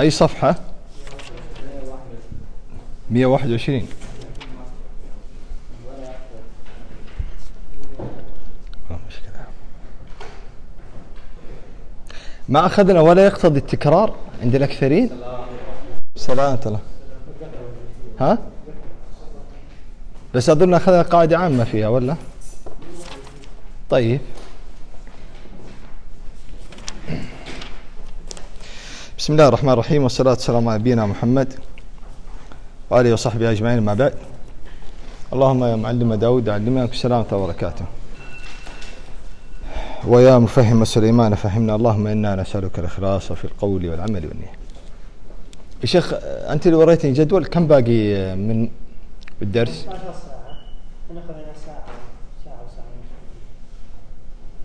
أي صفحة؟ 121 ما أخذنا ولا يقتضي التكرار عند الأكثرين؟ صلاة الله. ها؟ بس أظن أخذنا قاعدة عامة فيها ولا؟ طيب. بسم الله الرحمن الرحيم والصلاة والسلام على نبينا محمد وآله وصحبه أجمعين ما بعد اللهم يا معلم داود علمنا السلامة وبركاته ويا مفهم سليمان فهمنا اللهم إنا نسألك الإخلاص في القول والعمل والنية يا شيخ أنت اللي وريتني جدول كم باقي من الدرس؟ 15 ساعة ناخذ لنا ساعة ساعة وساعة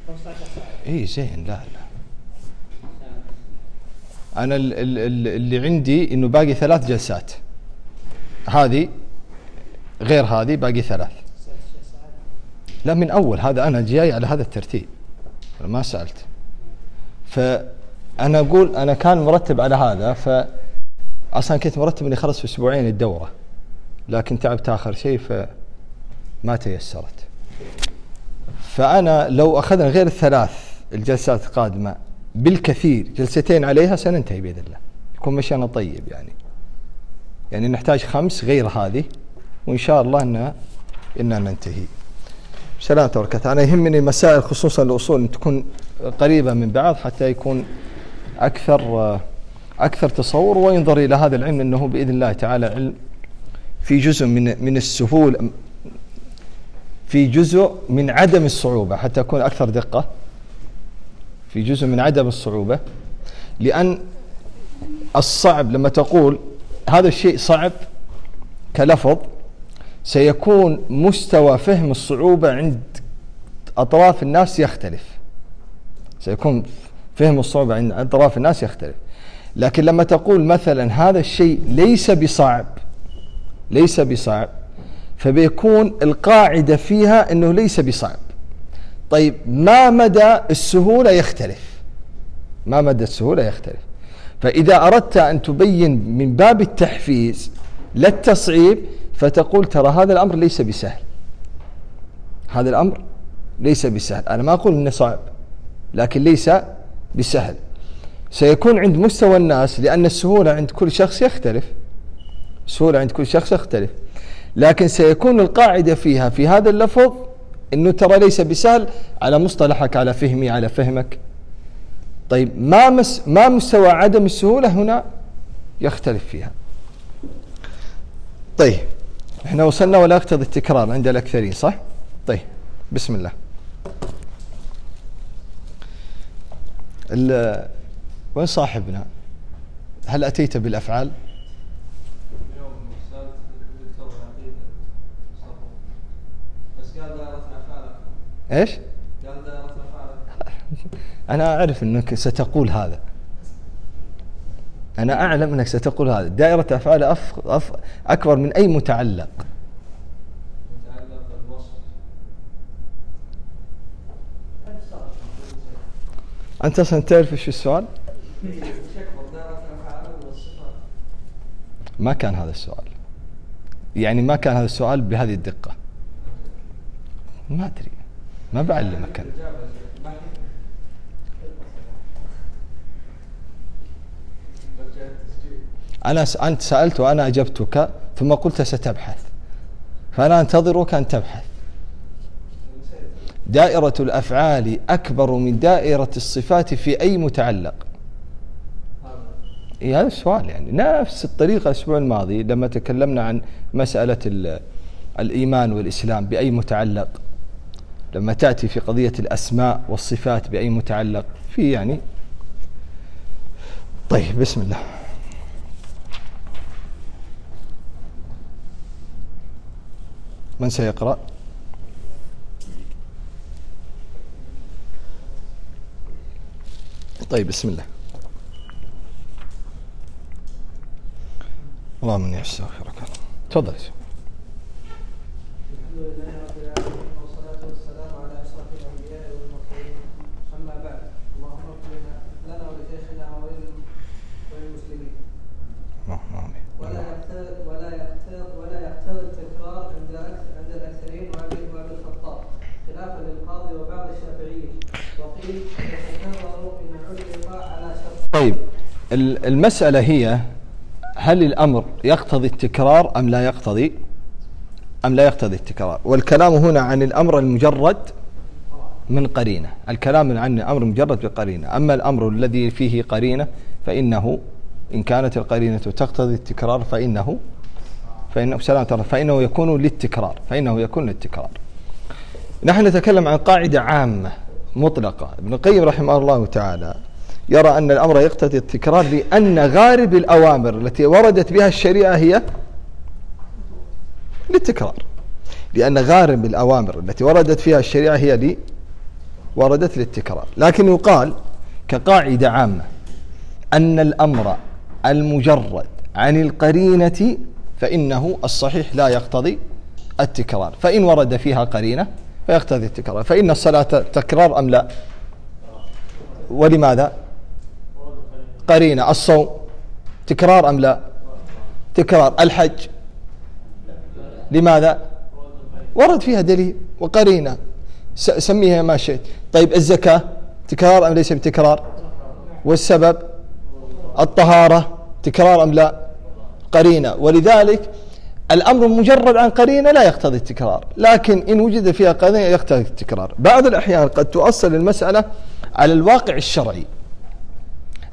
15 ساعة اي زين لا لا أنا ال- ال- ال- اللي عندي إنه باقي ثلاث جلسات. هذه غير هذه باقي ثلاث. لا من أول هذا أنا جاي على هذا الترتيب. أنا ما سألت. فأنا أقول أنا كان مرتب على هذا ف أصلا كنت مرتب إني خلص في أسبوعين الدورة. لكن تعبت آخر شيء فما تيسرت. فأنا لو أخذنا غير الثلاث الجلسات القادمة بالكثير جلستين عليها سننتهي بإذن الله. يكون مشينا طيب يعني. يعني نحتاج خمس غير هذه وإن شاء الله إن إننا ننتهي. سلامة وبركاته أنا يهمني مسائل خصوصا الأصول أن تكون قريبة من بعض حتى يكون أكثر أكثر تصور وينظر إلى هذا العلم أنه بإذن الله تعالى علم في جزء من من السهول في جزء من عدم الصعوبة حتى أكون أكثر دقة. في جزء من عدم الصعوبة لأن الصعب لما تقول هذا الشيء صعب كلفظ سيكون مستوى فهم الصعوبة عند أطراف الناس يختلف. سيكون فهم الصعوبة عند أطراف الناس يختلف. لكن لما تقول مثلا هذا الشيء ليس بصعب ليس بصعب فبيكون القاعدة فيها أنه ليس بصعب. طيب ما مدى السهولة يختلف؟ ما مدى السهولة يختلف. فإذا أردت أن تبين من باب التحفيز لا التصعيب فتقول ترى هذا الأمر ليس بسهل. هذا الأمر ليس بسهل. أنا ما أقول أنه صعب لكن ليس بسهل. سيكون عند مستوى الناس لأن السهولة عند كل شخص يختلف. السهولة عند كل شخص يختلف. لكن سيكون القاعدة فيها في هذا اللفظ إنه ترى ليس بسهل على مصطلحك على فهمي على فهمك. طيب ما مس ما مستوى عدم السهولة هنا؟ يختلف فيها. طيب إحنا وصلنا ولا يقتضي التكرار عند الأكثرين صح؟ طيب بسم الله. ال- وين صاحبنا؟ هل أتيت بالأفعال اليوم أستاذ الدكتور العقيد صفو بس قال دائرة افعال إيش؟ افعال أنا أعرف أنك ستقول هذا. أنا أعلم أنك ستقول هذا. دائرة أفعال أف... أف... أكبر من أي متعلق. متعلق أنت أصلا تعرف السؤال إيش اكبر والصفات ما كان هذا السؤال. يعني ما كان هذا السؤال بهذه الدقة. ما أدري. ما بعلمك أنا أنا. أنت سألت وأنا أجبتك ثم قلت ستبحث. فأنا أنتظرك أن تبحث. دائرة الأفعال أكبر من دائرة الصفات في أي متعلق. هذا إيه هذا السؤال يعني نفس الطريقة الأسبوع الماضي لما تكلمنا عن مسألة ال- الإيمان والإسلام بأي متعلق. لما تأتي في قضية الأسماء والصفات بأي متعلق في يعني. طيب بسم الله. من سيقرأ؟ طيب بسم الله. اللهم إني أستغفرك. تفضل. الحمد لله رب العالمين والصلاة والسلام على أشرف الأنبياء والمرسلين أما بعد اللهم اغفر لنا لنا ولشيخنا ولل- وللمسلمين طيب ال- المسألة هي هل الأمر يقتضي التكرار أم لا يقتضي أم لا يقتضي التكرار؟ والكلام هنا عن الأمر المجرد من قرينة. الكلام عن الأمر مجرد بقرينة. أما الأمر الذي فيه قرينة فإنه إن كانت القرينة تقتضي التكرار فإنه فإنه سلام ترى فإنه يكون للتكرار فإنه يكون للتكرار. نحن نتكلم عن قاعدة عامة مطلقة. ابن القيم رحمه الله تعالى يرى أن الأمر يقتضي التكرار لأن غالب الأوامر التي وردت بها الشريعة هي للتكرار. لأن غالب الأوامر التي وردت فيها الشريعة هي لي وردت للتكرار. لكن يقال كقاعدة عامة أن الأمر المجرد عن القرينة فإنه الصحيح لا يقتضي التكرار. فإن ورد فيها قرينة فيقتضي التكرار. فإن الصلاة تكرار أم لا؟ ولماذا؟ قرينة الصوم تكرار أم لا؟ تكرار. الحج لماذا؟ ورد فيها دليل وقرينة سميها ما شئت. طيب الزكاة تكرار أم ليس بتكرار؟ والسبب الطهارة تكرار أم لا؟ قرينة. ولذلك الأمر مجرد عن قرينة لا يقتضي التكرار لكن إن وجد فيها قرينة يقتضي التكرار. بعض الأحيان قد تؤصل المسألة على الواقع الشرعي.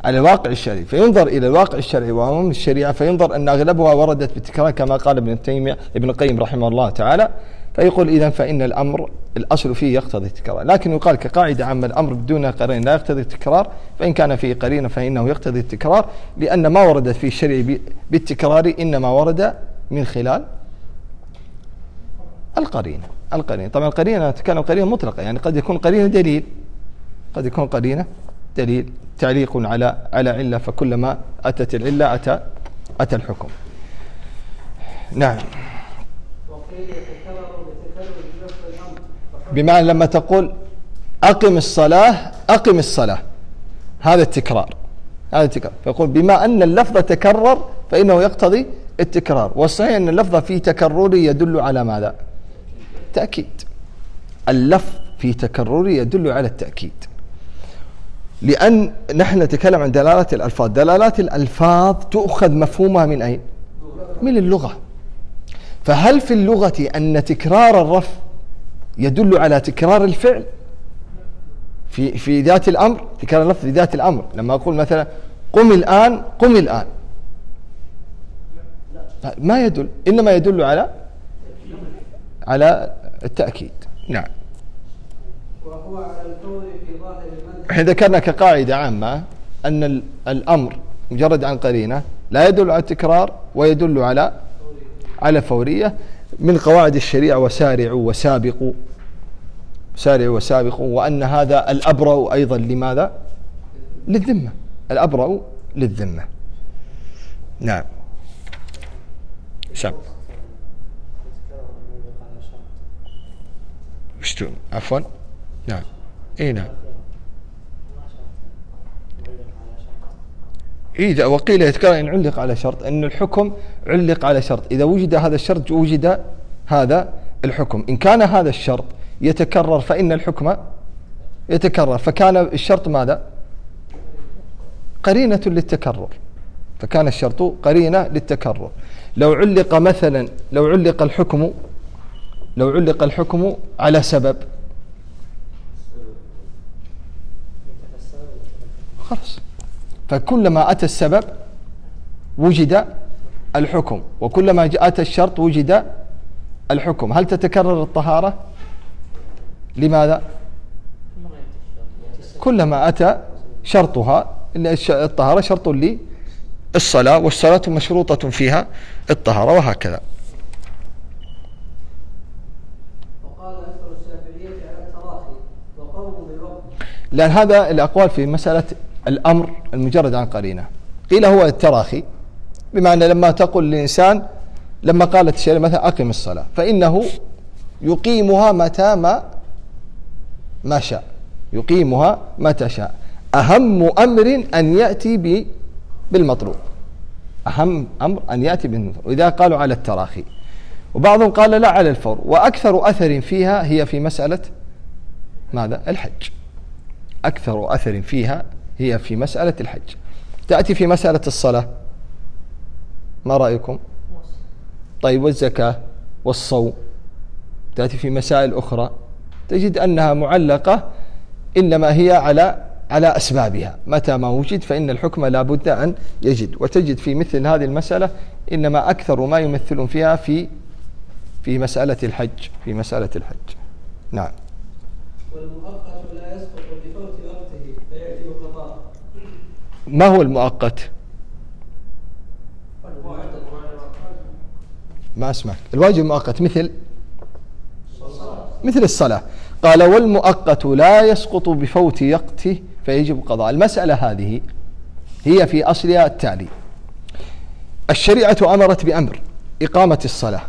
على الواقع الشرعي فينظر إلى الواقع الشرعي وعموم الشريعة فينظر أن أغلبها وردت بالتكرار كما قال ابن تيمية ابن القيم رحمه الله تعالى. فيقول إذا فإن الأمر الأصل فيه يقتضي التكرار. لكن يقال كقاعدة عامة الأمر بدون قرين لا يقتضي التكرار. فإن كان فيه قرينة فإنه يقتضي التكرار لأن ما ورد في الشرع بالتكرار إنما ورد من خلال القرينة القرينة طبعا القرينة نتكلم قرينة مطلقة يعني قد يكون قرينة دليل. قد يكون قرينة دليل تعليق على على علة فكلما أتت العلة أتى أتى الحكم. نعم. بمعنى لما تقول أقم الصلاة أقم الصلاة. هذا التكرار. هذا التكرار. فيقول بما أن اللفظ تكرر فإنه يقتضي التكرار. والصحيح أن اللفظ في تكرره يدل على ماذا؟ تأكيد. اللفظ في تكرره يدل على التأكيد. لأن نحن نتكلم عن دلالات الألفاظ. دلالات الألفاظ تؤخذ مفهومها من أين؟ من اللغة. فهل في اللغة أن تكرار الرفع يدل على تكرار الفعل؟ في في ذات الأمر تكرار اللفظ في ذات الأمر. لما أقول مثلا قم الآن قم الآن. ما يدل. إنما يدل على على التأكيد. نعم. وهو على الفور في ظاهر إحنا ذكرنا كقاعدة عامة أن ال- الأمر مجرد عن قرينة لا يدل على التكرار ويدل على على فورية من قواعد الشريعة وسارعوا وسابقوا. سارعوا وسابقوا وأن هذا الأبرأ أيضا لماذا؟ للذمة. الأبرأ للذمة. نعم. شتون عفوا. نعم. إي نعم. إذا وقيل يتكرر إن علق على شرط أن الحكم علق على شرط. إذا وجد هذا الشرط وجد هذا الحكم. إن كان هذا الشرط يتكرر فإن الحكم يتكرر. فكان الشرط ماذا؟ قرينة للتكرر. فكان الشرط قرينة للتكرر. لو علق مثلا لو علق الحكم لو علق الحكم على سبب. خلاص. فكلما أتى السبب وجد الحكم وكلما أتى الشرط وجد الحكم. هل تتكرر الطهارة؟ لماذا؟ كلما أتى شرطها الطهارة شرط للصلاة والصلاة مشروطة فيها الطهارة وهكذا. لأن هذا الأقوال في مسألة الأمر المجرد عن قرينة. قيل هو التراخي بمعنى لما تقول للإنسان لما قالت الشريعة مثلا أقم الصلاة فإنه يقيمها متى ما ما شاء. يقيمها متى شاء. أهم أمر أن يأتي بالمطلوب. أهم أمر أن يأتي بالمطلوب. وإذا قالوا على التراخي. وبعضهم قال لا على الفور. وأكثر أثر فيها هي في مسألة ماذا؟ الحج. أكثر أثر فيها هي في مسألة الحج. تأتي في مسألة الصلاة. ما رأيكم؟ طيب والزكاة والصوم. تأتي في مسائل أخرى. تجد أنها معلقة إنما هي على على أسبابها. متى ما وجد فإن الحكم لا بد أن يجد. وتجد في مثل هذه المسألة إنما أكثر ما يمثلون فيها في في مسألة الحج في مسألة الحج. نعم. والمؤقت لا يسقط بفوت وقته فيأتي قضاء ما هو المؤقت؟ ما أسمعك. الواجب مؤقت مثل؟ مثل الصلاة. قال والمؤقت لا يسقط بفوت وقته فيجب قضاء. المسألة هذه هي في أصلها التالي. الشريعة أمرت بأمر إقامة الصلاة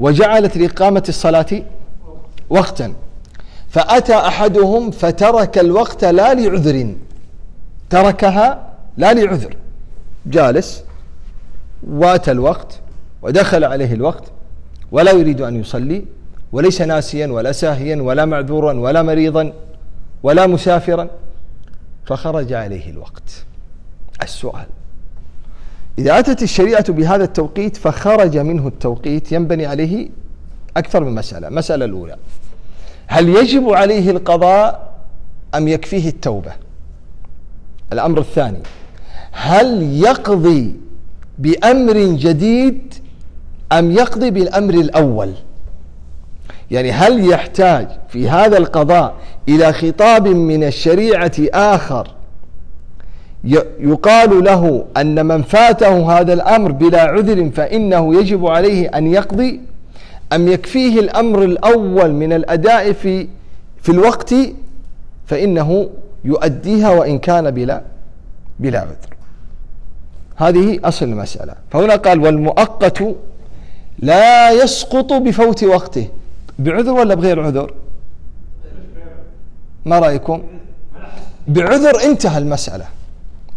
وجعلت لإقامة الصلاة وقتا. فأتى أحدهم فترك الوقت لا لعذر. تركها لا لعذر. جالس واتى الوقت ودخل عليه الوقت ولا يريد أن يصلي وليس ناسيا ولا ساهيا ولا معذورا ولا مريضا ولا مسافرا. فخرج عليه الوقت. السؤال إذا أتت الشريعة بهذا التوقيت فخرج منه التوقيت ينبني عليه أكثر من مسألة. المسألة الأولى هل يجب عليه القضاء أم يكفيه التوبة؟ الأمر الثاني هل يقضي بأمر جديد أم يقضي بالأمر الأول؟ يعني هل يحتاج في هذا القضاء إلى خطاب من الشريعة آخر يقال له أن من فاته هذا الأمر بلا عذر فإنه يجب عليه أن يقضي؟ أم يكفيه الأمر الأول من الأداء في في الوقت فإنه يؤديها وإن كان بلا بلا عذر. هذه أصل المسألة. فهنا قال والمؤقت لا يسقط بفوت وقته. بعذر ولا بغير عذر؟ ما رأيكم؟ بعذر انتهى المسألة.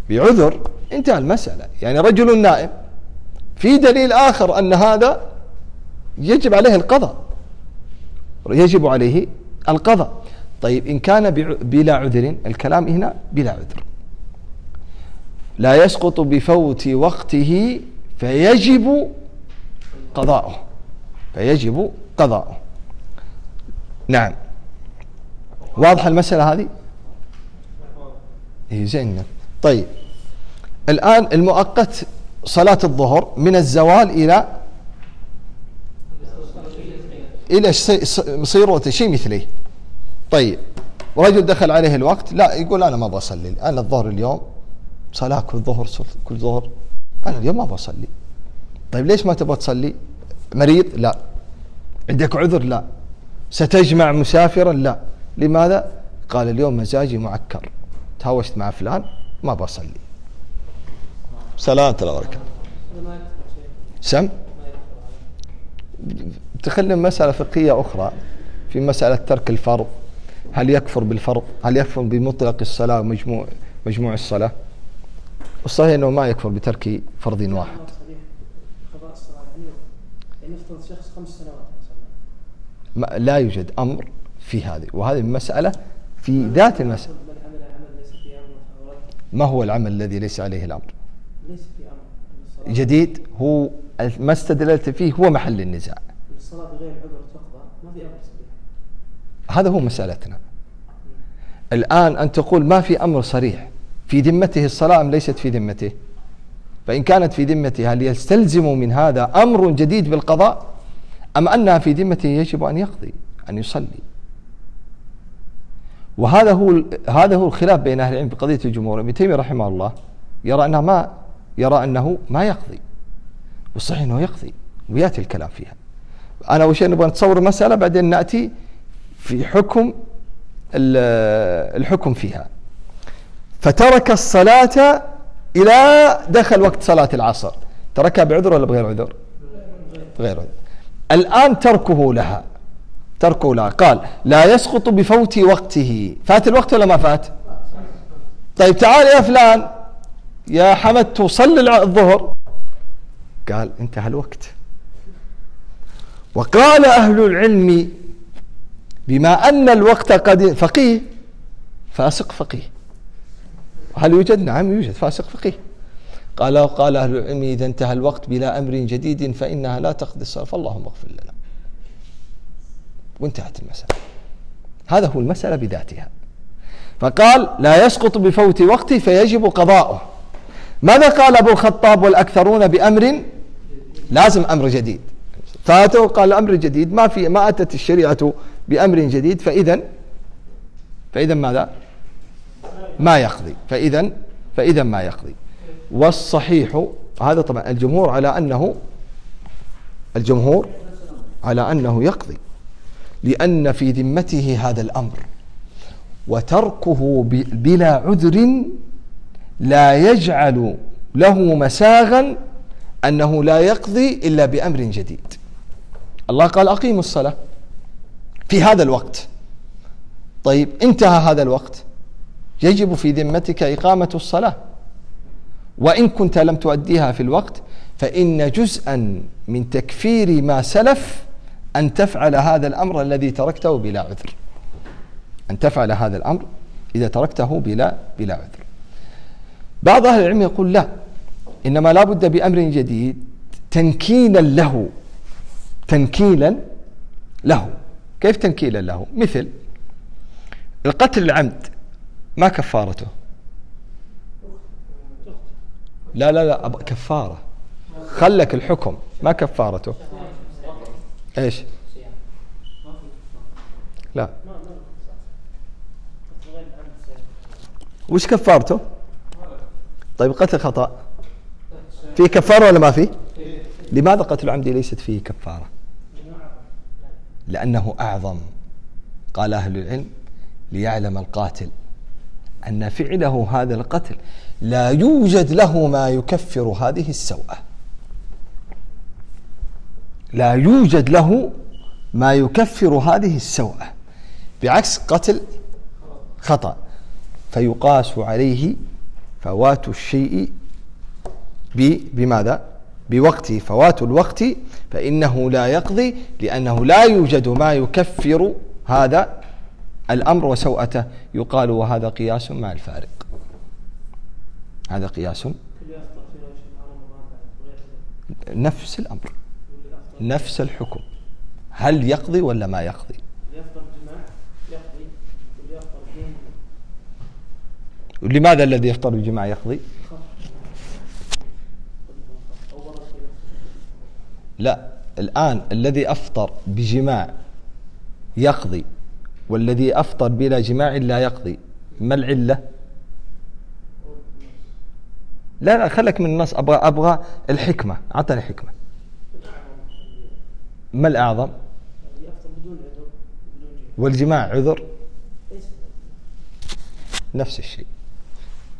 بعذر انتهى المسألة. يعني رجل نائم في دليل آخر أن هذا يجب عليه القضاء. يجب عليه القضاء. طيب إن كان بلا عذر الكلام هنا بلا عذر. لا يسقط بفوت وقته فيجب قضاؤه. فيجب قضاؤه. نعم. واضحة المسألة هذه؟ إيه زين. طيب. الآن المؤقت صلاة الظهر من الزوال إلى إلى صيروته شيء مثليه طيب رجل دخل عليه الوقت لا يقول أنا ما بصلي أنا الظهر اليوم صلاة كل ظهر كل ظهر أنا اليوم ما بصلي. طيب ليش ما تبغى تصلي؟ مريض؟ لا. عندك عذر؟ لا. ستجمع مسافرا؟ لا. لماذا؟ قال اليوم مزاجي معكر. تهاوشت مع فلان ما بصلي. سلامة الله وبركاته سم؟ تخلي مسألة فقهية أخرى في مسألة ترك الفرض. هل يكفر بالفرض؟ هل يكفر بمطلق الصلاة ومجموع مجموع الصلاة؟ الصحيح أنه ما يكفر بترك فرض واحد. الصلاة يعني نفترض شخص خمس سنوات ما لا يوجد أمر في هذه. وهذه مسألة في ذات رد. ما هو العمل الذي ليس عليه الأمر؟ ليس في الصلاة جديد هو ما استدللت فيه هو محل النزاع. أن الصلاة بغير عذر تقضى ما في صريح هذا هو مسألتنا. الآن أن تقول ما في أمر صريح في ذمته الصلاة أم ليست في ذمته. فإن كانت في ذمته هل يستلزم من هذا أمر جديد بالقضاء؟ أم أنها في ذمته يجب أن يقضي أن يصلي؟ وهذا هو هذا هو الخلاف بين أهل العلم بقضية الجمهور. ابن تيمية رحمه الله يرى أنه ما يرى أنه ما يقضي. والصحيح أنه يقضي ويأتي الكلام فيها. أنا شيء نبغى نتصور المسألة بعدين نأتي في حكم الحكم فيها. فترك الصلاة إلى دخل وقت صلاة العصر. تركها بعذر ولا بغير عذر؟ بغير عذر. الآن تركه لها. تركه لها. قال لا يسقط بفوت وقته. فات الوقت ولا ما فات؟ طيب تعال يا فلان. يا حمد تصلي الظهر. قال انتهى الوقت. وقال أهل العلم بما أن الوقت قد فقيه فاسق فقيه. هل يوجد؟ نعم يوجد فاسق فقيه. قال قال أهل العلم إذا انتهى الوقت بلا أمر جديد فإنها لا تقضي الصلاة فاللهم اغفر لنا. وانتهت المسألة. هذا هو المسألة بذاتها. فقال لا يسقط بفوت وقته فيجب قضاؤه. ماذا قال أبو الخطاب والأكثرون بأمر؟ لازم أمر جديد. فاته قال أمر جديد. ما في ما أتت الشريعة بأمر جديد فإذا فإذا ماذا؟ ما يقضي. فإذا فإذا ما يقضي. والصحيح هذا طبعا الجمهور على أنه الجمهور على أنه يقضي. لأن في ذمته هذا الأمر وتركه بلا عذر لا يجعل له مساغا أنه لا يقضي إلا بأمر جديد. الله قال أقيموا الصلاة. في هذا الوقت. طيب انتهى هذا الوقت. يجب في ذمتك إقامة الصلاة. وإن كنت لم تؤديها في الوقت فإن جزءا من تكفير ما سلف أن تفعل هذا الأمر الذي تركته بلا عذر. أن تفعل هذا الأمر إذا تركته بلا بلا عذر. بعض أهل العلم يقول لا إنما لا بد بأمر جديد تنكيلا له. تنكيلا له. كيف تنكيلا له؟ مثل القتل العمد ما كفارته؟ لا لا لا كفارة. خلك الحكم ما كفارته. إيش؟ لا. وش كفارته؟ طيب قتل خطأ. في كفارة ولا ما في؟ لماذا قتل عمدي ليست فيه كفارة؟ لأنه أعظم. قال أهل العلم ليعلم القاتل أن فعله هذا القتل لا يوجد له ما يكفر هذه السوءة. لا يوجد له ما يكفر هذه السوءة. بعكس قتل خطأ. فيقاس عليه فوات الشيء بماذا؟ بوقته. فوات الوقت فإنه لا يقضي لأنه لا يوجد ما يكفر هذا الأمر وسوءته. يقال وهذا قياس مع الفارق. هذا قياس. نفس الأمر. نفس الحكم. هل يقضي ولا ما يقضي؟ لماذا الذي يفطر الجماع يقضي؟ لا الآن الذي أفطر بجماع يقضي والذي أفطر بلا جماع لا يقضي. ما العلة؟ لا لا خلك من النص. أبغى أبغى الحكمة أعطني حكمة ما الأعظم؟ والجماع عذر؟ نفس الشيء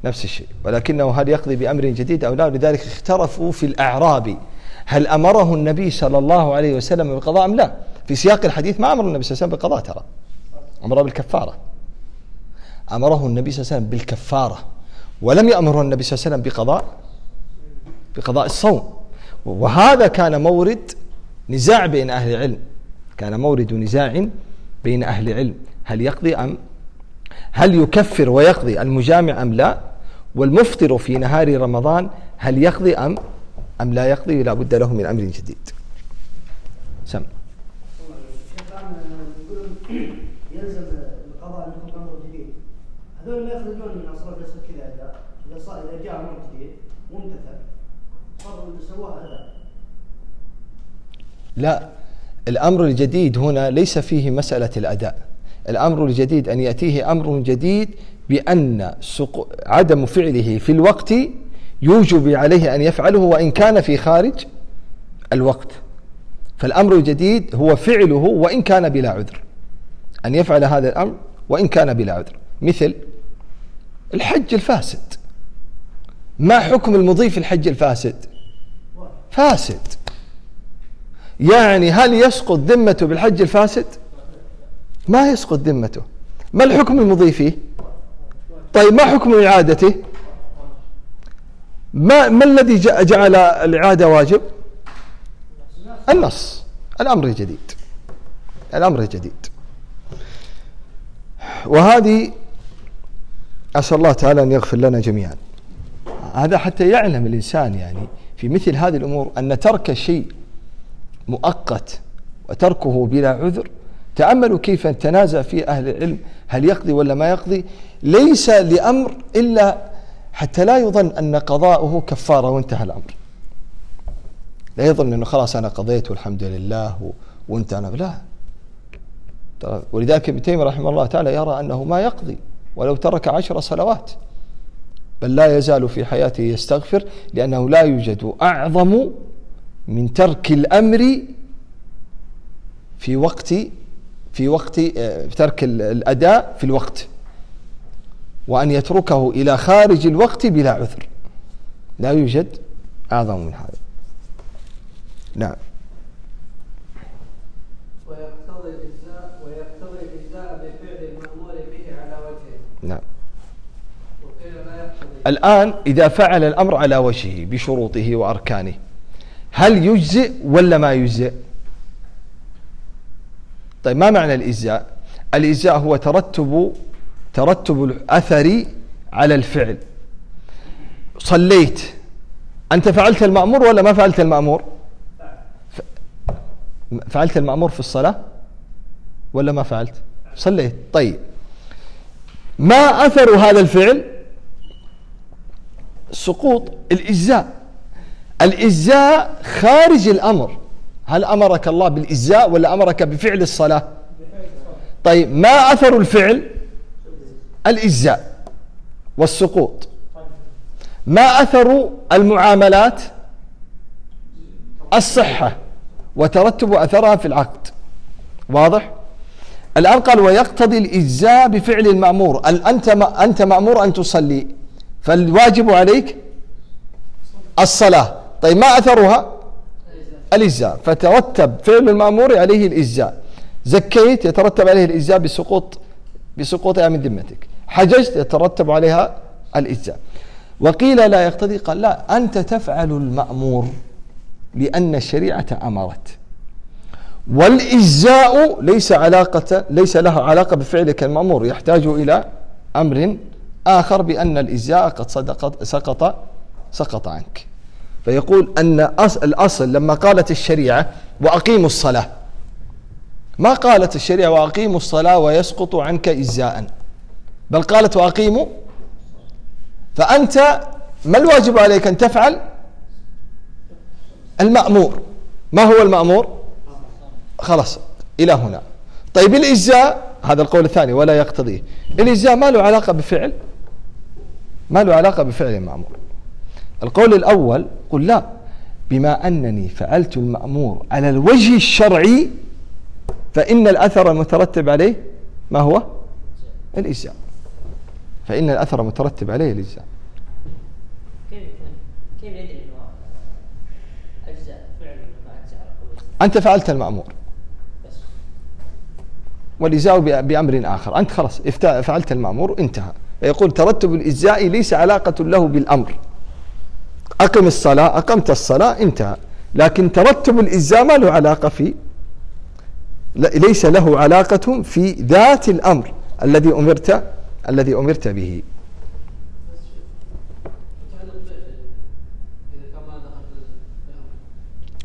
نفس الشيء. ولكنه هل يقضي بأمر جديد أو لا؟ لذلك اختلفوا في الأعراب. هل أمره النبي صلى الله عليه وسلم بالقضاء أم لا؟ في سياق الحديث ما أمر النبي صلى الله عليه وسلم بالقضاء ترى. أمره بالكفارة. أمره النبي صلى الله عليه وسلم بالكفارة. ولم يأمره النبي صلى الله عليه وسلم بقضاء؟ بقضاء الصوم. وهذا كان مورد نزاع بين أهل العلم. كان مورد نزاع بين أهل العلم. هل يقضي أم؟ هل يكفر ويقضي المجامع أم لا؟ والمفطر في نهار رمضان هل يقضي أم؟ أم لا يقضي لا بد له من أمر جديد سم. يلزم القضاء ان أمر جديد هذول ما من اصل بس كذا اذا صار اذا جاء أمر جديد سواه لا الأمر الجديد هنا ليس فيه مسألة الأداء. الأمر الجديد أن يأتيه أمر جديد بأن عدم فعله في الوقت يوجب عليه أن يفعله وإن كان في خارج الوقت. فالأمر الجديد هو فعله وإن كان بلا عذر. أن يفعل هذا الأمر وإن كان بلا عذر. مثل الحج الفاسد. ما حكم المضي في الحج الفاسد؟ فاسد. يعني هل يسقط ذمته بالحج الفاسد؟ ما يسقط ذمته. ما الحكم المضي فيه؟ طيب ما حكم إعادته؟ ما ما الذي جعل الإعادة واجب؟ النص. الأمر الجديد الأمر الجديد وهذه أسأل الله تعالى أن يغفر لنا جميعا. هذا حتى يعلم الإنسان يعني في مثل هذه الأمور أن ترك شيء مؤقت وتركه بلا عذر. تأملوا كيف تنازع فيه أهل العلم هل يقضي ولا ما يقضي. ليس لأمر إلا حتى لا يظن أن قضاؤه كفارة وانتهى الأمر. لا يظن أنه خلاص أنا قضيت والحمد لله وانت أنا لا. ولذلك ابن تيمية رحمه الله تعالى يرى أنه ما يقضي ولو ترك عشر صلوات. بل لا يزال في حياته يستغفر لأنه لا يوجد أعظم من ترك الأمر في وقت في وقت آه، ترك الأداء في الوقت. وأن يتركه إلى خارج الوقت بلا عذر. لا يوجد أعظم من هذا. نعم. ويقتضي الإجزاء ويقتضي الإجزاء بفعل المأمور به على وجهه. نعم. وقيل لا يقتضي. الآن إذا فعل الأمر على وجهه بشروطه وأركانه هل يجزئ ولا ما يجزئ؟ طيب ما معنى الإجزاء؟ الإجزاء هو ترتب ترتب الأثر على الفعل. صليت. أنت فعلت المأمور ولا ما فعلت المأمور؟ فعلت المأمور في الصلاة ولا ما فعلت؟ صليت. طيب. ما أثر هذا الفعل؟ سقوط. الإجزاء. الإجزاء خارج الأمر. هل أمرك الله بالإجزاء ولا أمرك بفعل الصلاة؟ طيب. ما أثر الفعل؟ الإجزاء والسقوط. ما أثر المعاملات؟ الصحة وترتب أثرها في العقد. واضح؟ الآن قال ويقتضي الإجزاء بفعل المأمور. أنت أنت مأمور أن تصلي. فالواجب عليك الصلاة. طيب ما أثرها؟ الإجزاء. فترتب فعل المأمور عليه الإجزاء. زكيت يترتب عليه الإجزاء بسقوط بسقوطها من ذمتك. حججت يترتب عليها الإجزاء. وقيل لا يقتضي قال لا أنت تفعل المأمور لأن الشريعة أمرت. والإجزاء ليس علاقة ليس له علاقة بفعلك المأمور يحتاج إلى أمر آخر بأن الإجزاء قد صدقت سقط سقط عنك. فيقول أن الأصل لما قالت الشريعة وأقيموا الصلاة ما قالت الشريعة وأقيموا الصلاة ويسقط عنك إجزاء؟ بل قالت وأقيموا. فأنت ما الواجب عليك أن تفعل؟ المأمور. ما هو المأمور؟ خلاص إلى هنا. طيب الإجزاء هذا القول الثاني ولا يقتضيه. الإجزاء ما له علاقة بفعل؟ ما له علاقة بفعل المأمور. القول الأول قل لا بما أنني فعلت المأمور على الوجه الشرعي فإن الأثر المترتب عليه ما هو؟ الإجزاء. فإن الأثر المترتب عليه الإجزاء. كيف كيف يدري إنه أجزاء فعل أنت فعلت المأمور. بس. والإجزاء بأمر آخر. أنت خلاص فعلت المأمور انتهى. يقول ترتب الإجزاء ليس علاقة له بالأمر. أقم الصلاة أقمت الصلاة انتهى. لكن ترتب الإجزاء ما له علاقة في ليس له علاقة في ذات الأمر الذي أمرت الذي أمرت به.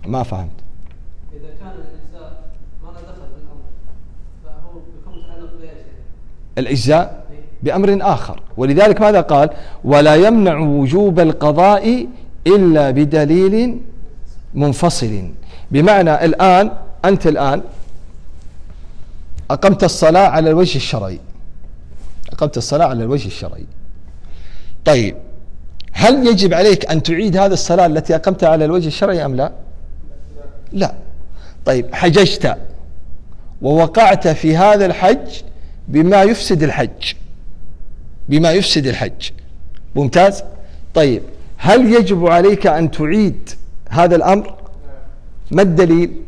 ما فهمت. إذا كان الإجزاء ما دخل في الأمر فهو بيكون متعلق بإيش؟ الإجزاء بأمر آخر. ولذلك ماذا قال؟ ولا يمنع وجوب القضاء إلا بدليل منفصل. بمعنى الآن أنت الآن أقمت الصلاة على الوجه الشرعي. أقمت الصلاة على الوجه الشرعي. طيب هل يجب عليك أن تعيد هذه الصلاة التي أقمتها على الوجه الشرعي أم لا؟ لا. طيب حججت ووقعت في هذا الحج بما يفسد الحج. بما يفسد الحج. ممتاز؟ طيب هل يجب عليك أن تعيد هذا الأمر؟ ما الدليل؟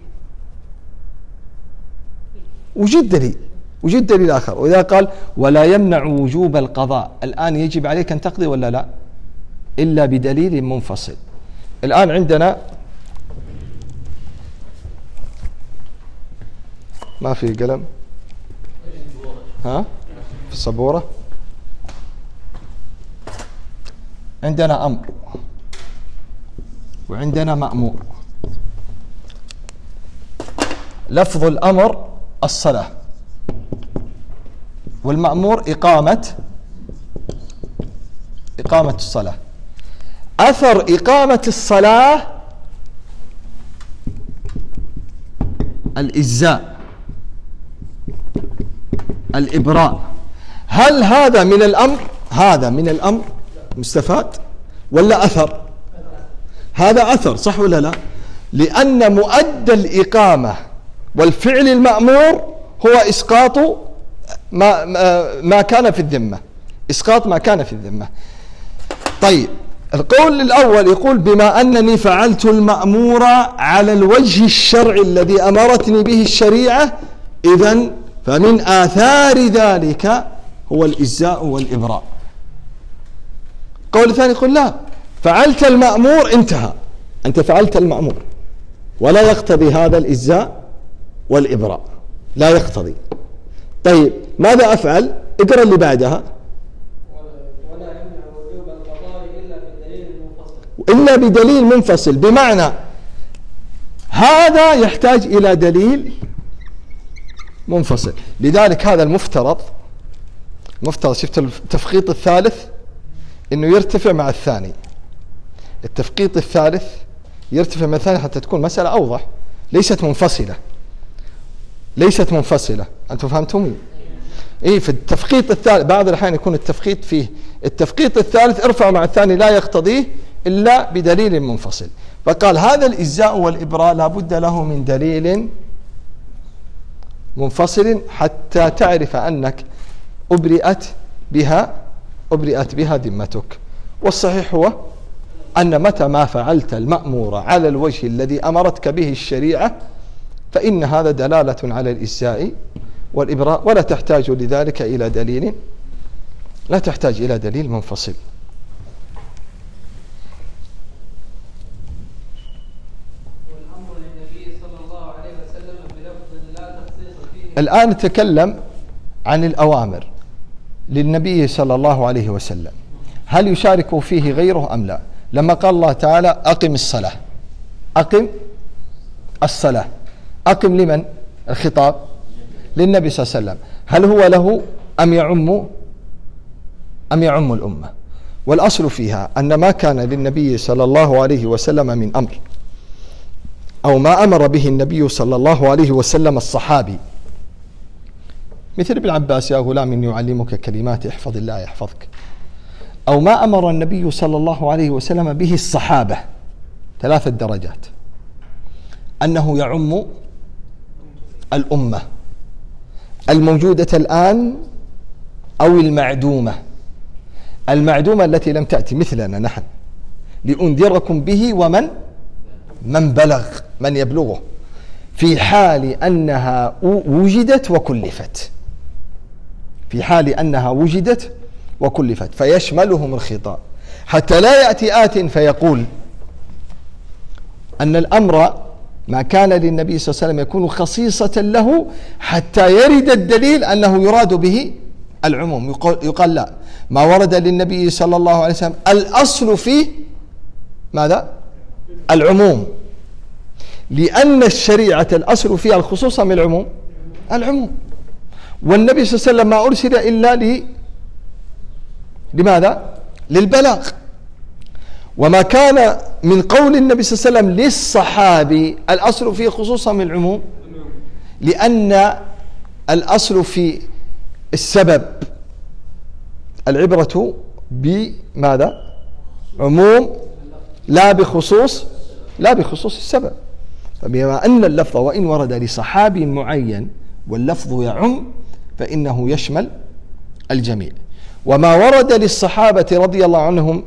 وجود دليل وجود دليل آخر وإذا قال ولا يمنع وجوب القضاء الآن يجب عليك أن تقضي ولا لا؟ إلا بدليل منفصل. الآن عندنا ما في قلم؟ ها؟ في السبورة؟ عندنا أمر وعندنا مأمور. لفظ الأمر الصلاة. والمأمور إقامة إقامة الصلاة. أثر إقامة الصلاة الإجزاء الإبراء. هل هذا من الأمر؟ هذا من الأمر مستفاد ولا أثر؟ هذا أثر صح ولا لا؟ لأن مؤدى الإقامة والفعل المأمور هو إسقاط ما, ما كان في الذمة. إسقاط ما كان في الذمة. طيب القول الأول يقول بما أنني فعلت المأمور على الوجه الشرعي الذي أمرتني به الشريعة إذا فمن آثار ذلك هو الإجزاء والإبراء. القول الثاني يقول لا فعلت المأمور انتهى. أنت فعلت المأمور. ولا يقتضي هذا الإجزاء والإبراء. لا يقتضي. طيب ماذا أفعل؟ اقرأ اللي بعدها. ولا يمنع وجوب القضاء إلا إلا بدليل منفصل. بمعنى هذا يحتاج إلى دليل منفصل. لذلك هذا المفترض مفترض شفت التفقيط الثالث؟ إنه يرتفع مع الثاني. التفقيط الثالث يرتفع مع الثاني حتى تكون مسألة أوضح. ليست منفصلة. ليست منفصلة. أنتم فهمتم إيه في التفقيط الثالث بعض الأحيان يكون التفقيط فيه التفقيط الثالث ارفع مع الثاني لا يقتضيه إلا بدليل منفصل. فقال هذا الإجزاء والإبراء لا بد له من دليل منفصل حتى تعرف أنك أبرئت بها أبرئت بها ذمتك. والصحيح هو أن متى ما فعلت المأمور على الوجه الذي أمرتك به الشريعة فإن هذا دلالة على الإجزاء والإبراء ولا تحتاج لذلك إلى دليل لا تحتاج إلى دليل منفصل. والأمر للنبي صلى الله عليه وسلم بلفظ لا تخصيص فيه. الآن نتكلم عن الأوامر للنبي صلى الله عليه وسلم. هل يشارك فيه غيره أم لا؟ لما قال الله تعالى أقم الصلاة. أقم الصلاة. أقم لمن؟ الخطاب. للنبي صلى الله عليه وسلم. هل هو له أم يعم؟ أم يعم الأمة؟ والأصل فيها أن ما كان للنبي صلى الله عليه وسلم من أمر أو ما أمر به النبي صلى الله عليه وسلم الصحابي. مثل ابن عباس يا غلام إني أعلمك كلمات احفظ الله يحفظك. أو ما أمر النبي صلى الله عليه وسلم به الصحابة. ثلاثة درجات. أنه يعم الأمة. الموجودة الآن أو المعدومة؟ المعدومة التي لم تأتي مثلنا نحن. لأنذركم به ومن؟ من بلغ من يبلغه. في حال أنها وجدت وكلفت. في حال أنها وجدت وكلفت. فيشملهم الخطاب حتى لا يأتي آت فيقول أن الأمر ما كان للنبي صلى الله عليه وسلم يكون خصيصة له حتى يرد الدليل أنه يراد به العموم. يقال, يقال لا. ما ورد للنبي صلى الله عليه وسلم الأصل فيه ماذا؟ العموم. لأن الشريعة الأصل فيها الخصوص من العموم. العموم. والنبي صلى الله عليه وسلم ما أرسل إلا ل لماذا؟ للبلاغ. وما كان من قول النبي صلى الله عليه وسلم للصحابي الأصل فيه خصوصا من العموم لأن الأصل في السبب. العبرة بماذا؟ عموم لا بخصوص لا بخصوص السبب. فبما أن اللفظ وإن ورد لصحابي معين واللفظ يعم فإنه يشمل الجميع. وما ورد للصحابة رضي الله عنهم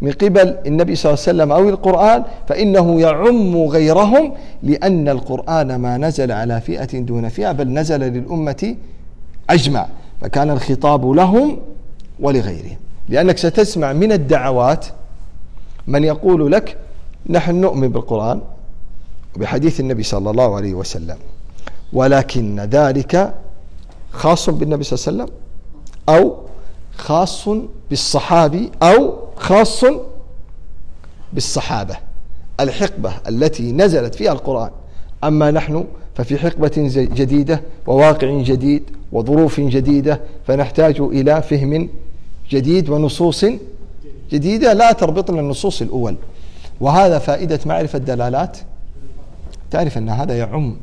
من قبل النبي صلى الله عليه وسلم أو القرآن فإنه يعم غيرهم لأن القرآن ما نزل على فئة دون فئة بل نزل للأمة أجمع فكان الخطاب لهم ولغيرهم. لأنك ستسمع من الدعوات من يقول لك نحن نؤمن بالقرآن وبحديث النبي صلى الله عليه وسلم ولكن ذلك خاص بالنبي صلى الله عليه وسلم أو خاص بالصحابي أو خاص بالصحابة. الحقبة التي نزلت فيها القرآن أما نحن ففي حقبة جديدة وواقع جديد وظروف جديدة فنحتاج إلى فهم جديد ونصوص جديدة لا تربطنا النصوص الأول. وهذا فائدة معرفة الدلالات. تعرف أن هذا يعم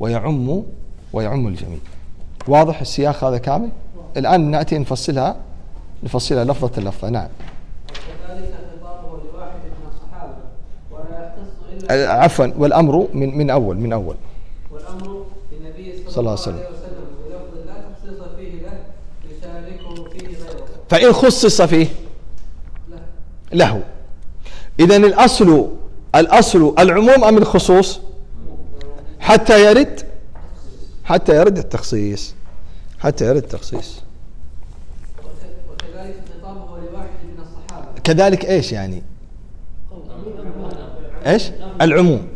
ويعم ويعم الجميع. واضح السياق هذا كامل؟ الآن نأتي نفصلها نفصلها لفظة لفظة. نعم. عفوا والأمر من من أول من أول. والأمر للنبي صلى الله عليه وسلم. بلفظ لا تخصيص فيه له يشاركه فيه غيره فإن خصص فيه له. له إذا الأصل الأصل العموم أم الخصوص؟ حتى يرد حتى يرد التخصيص. حتى يرد التخصيص وك- وكذلك خطابه لواحد من الصحابة. كذلك إيش يعني؟ إيش؟ العموم.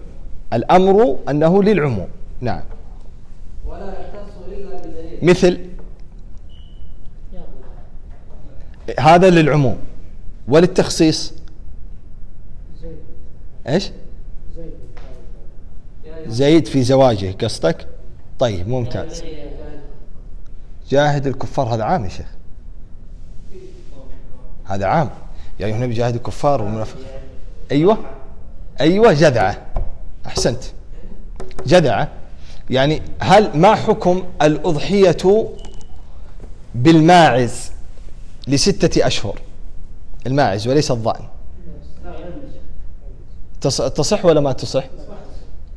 الأمر أنه للعموم. نعم. ولا يختص إلا بدليل. مثل؟ هذا للعموم. وللتخصيص؟ إيش؟ زيد. في زواجه قصدك؟ طيب ممتاز. جاهد الكفار هذا عام يا شيخ. هذا عام. يا أيها النبي جاهد الكفار والمنافقين أيوه. أيوه جذعه أحسنت. جذعه يعني هل ما حكم الأضحية بالماعز لستة أشهر؟ الماعز وليس الضأن. تص- تصح ولا ما تصح؟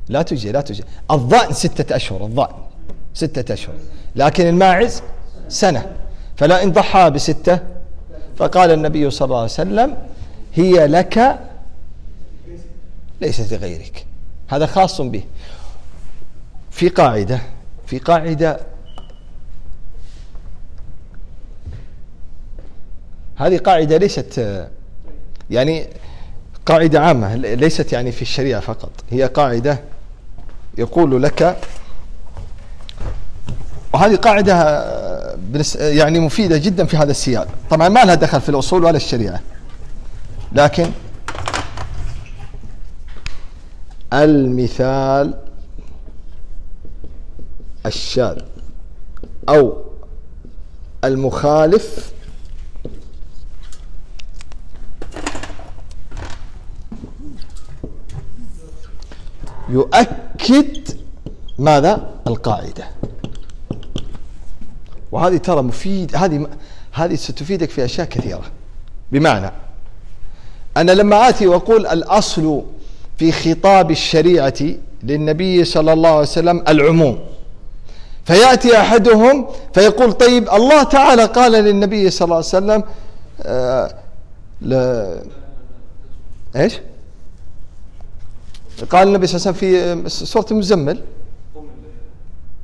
لا تجي لا تجي. الضأن ستة أشهر الضأن. ستة أشهر. لكن الماعز سنة. فلا إن ضحى بستة فقال النبي صلى الله عليه وسلم هي لك ليست لغيرك. هذا خاص به. في قاعدة في قاعدة هذه قاعدة ليست يعني قاعدة عامة ليست يعني في الشريعة فقط. هي قاعدة يقول لك وهذه قاعدة آه، بنس- يعني مفيدة جدا في هذا السياق. طبعا ما لها دخل في الأصول ولا الشريعة. لكن المثال الشاذ أو المخالف يؤكد ماذا؟ القاعدة. وهذه ترى مفيد هذه هذه ستفيدك في أشياء كثيرة بمعنى أنا لما آتي وأقول الأصل في خطاب الشريعة للنبي صلى الله عليه وسلم العموم فيأتي أحدهم فيقول طيب الله تعالى قال للنبي صلى الله عليه وسلم آه إيش؟ قال النبي صلى الله عليه وسلم في سورة المزمل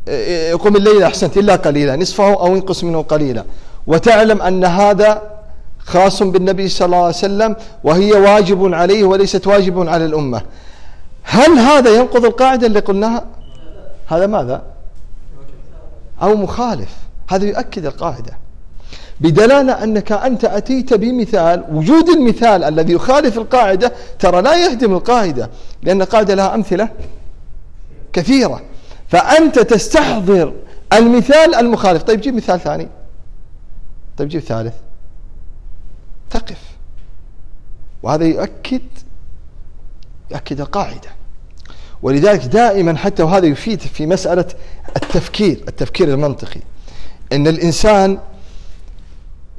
يقوم الليل أحسنت إلا قليلا نصفه أو ينقص منه قليلا. وتعلم أن هذا خاص بالنبي صلى الله عليه وسلم وهي واجب عليه وليست واجب على الأمة. هل هذا ينقض القاعدة اللي قلناها؟ هذا ماذا؟ أو مخالف. هذا يؤكد القاعدة. بدلالة أنك أنت أتيت بمثال وجود المثال الذي يخالف القاعدة ترى لا يهدم القاعدة لأن القاعدة لها أمثلة كثيرة. فأنت تستحضر المثال المخالف. طيب جيب مثال ثاني. طيب جيب ثالث. تقف. وهذا يؤكد يؤكد القاعدة. ولذلك دائما حتى وهذا يفيد في مسألة التفكير التفكير المنطقي. أن الإنسان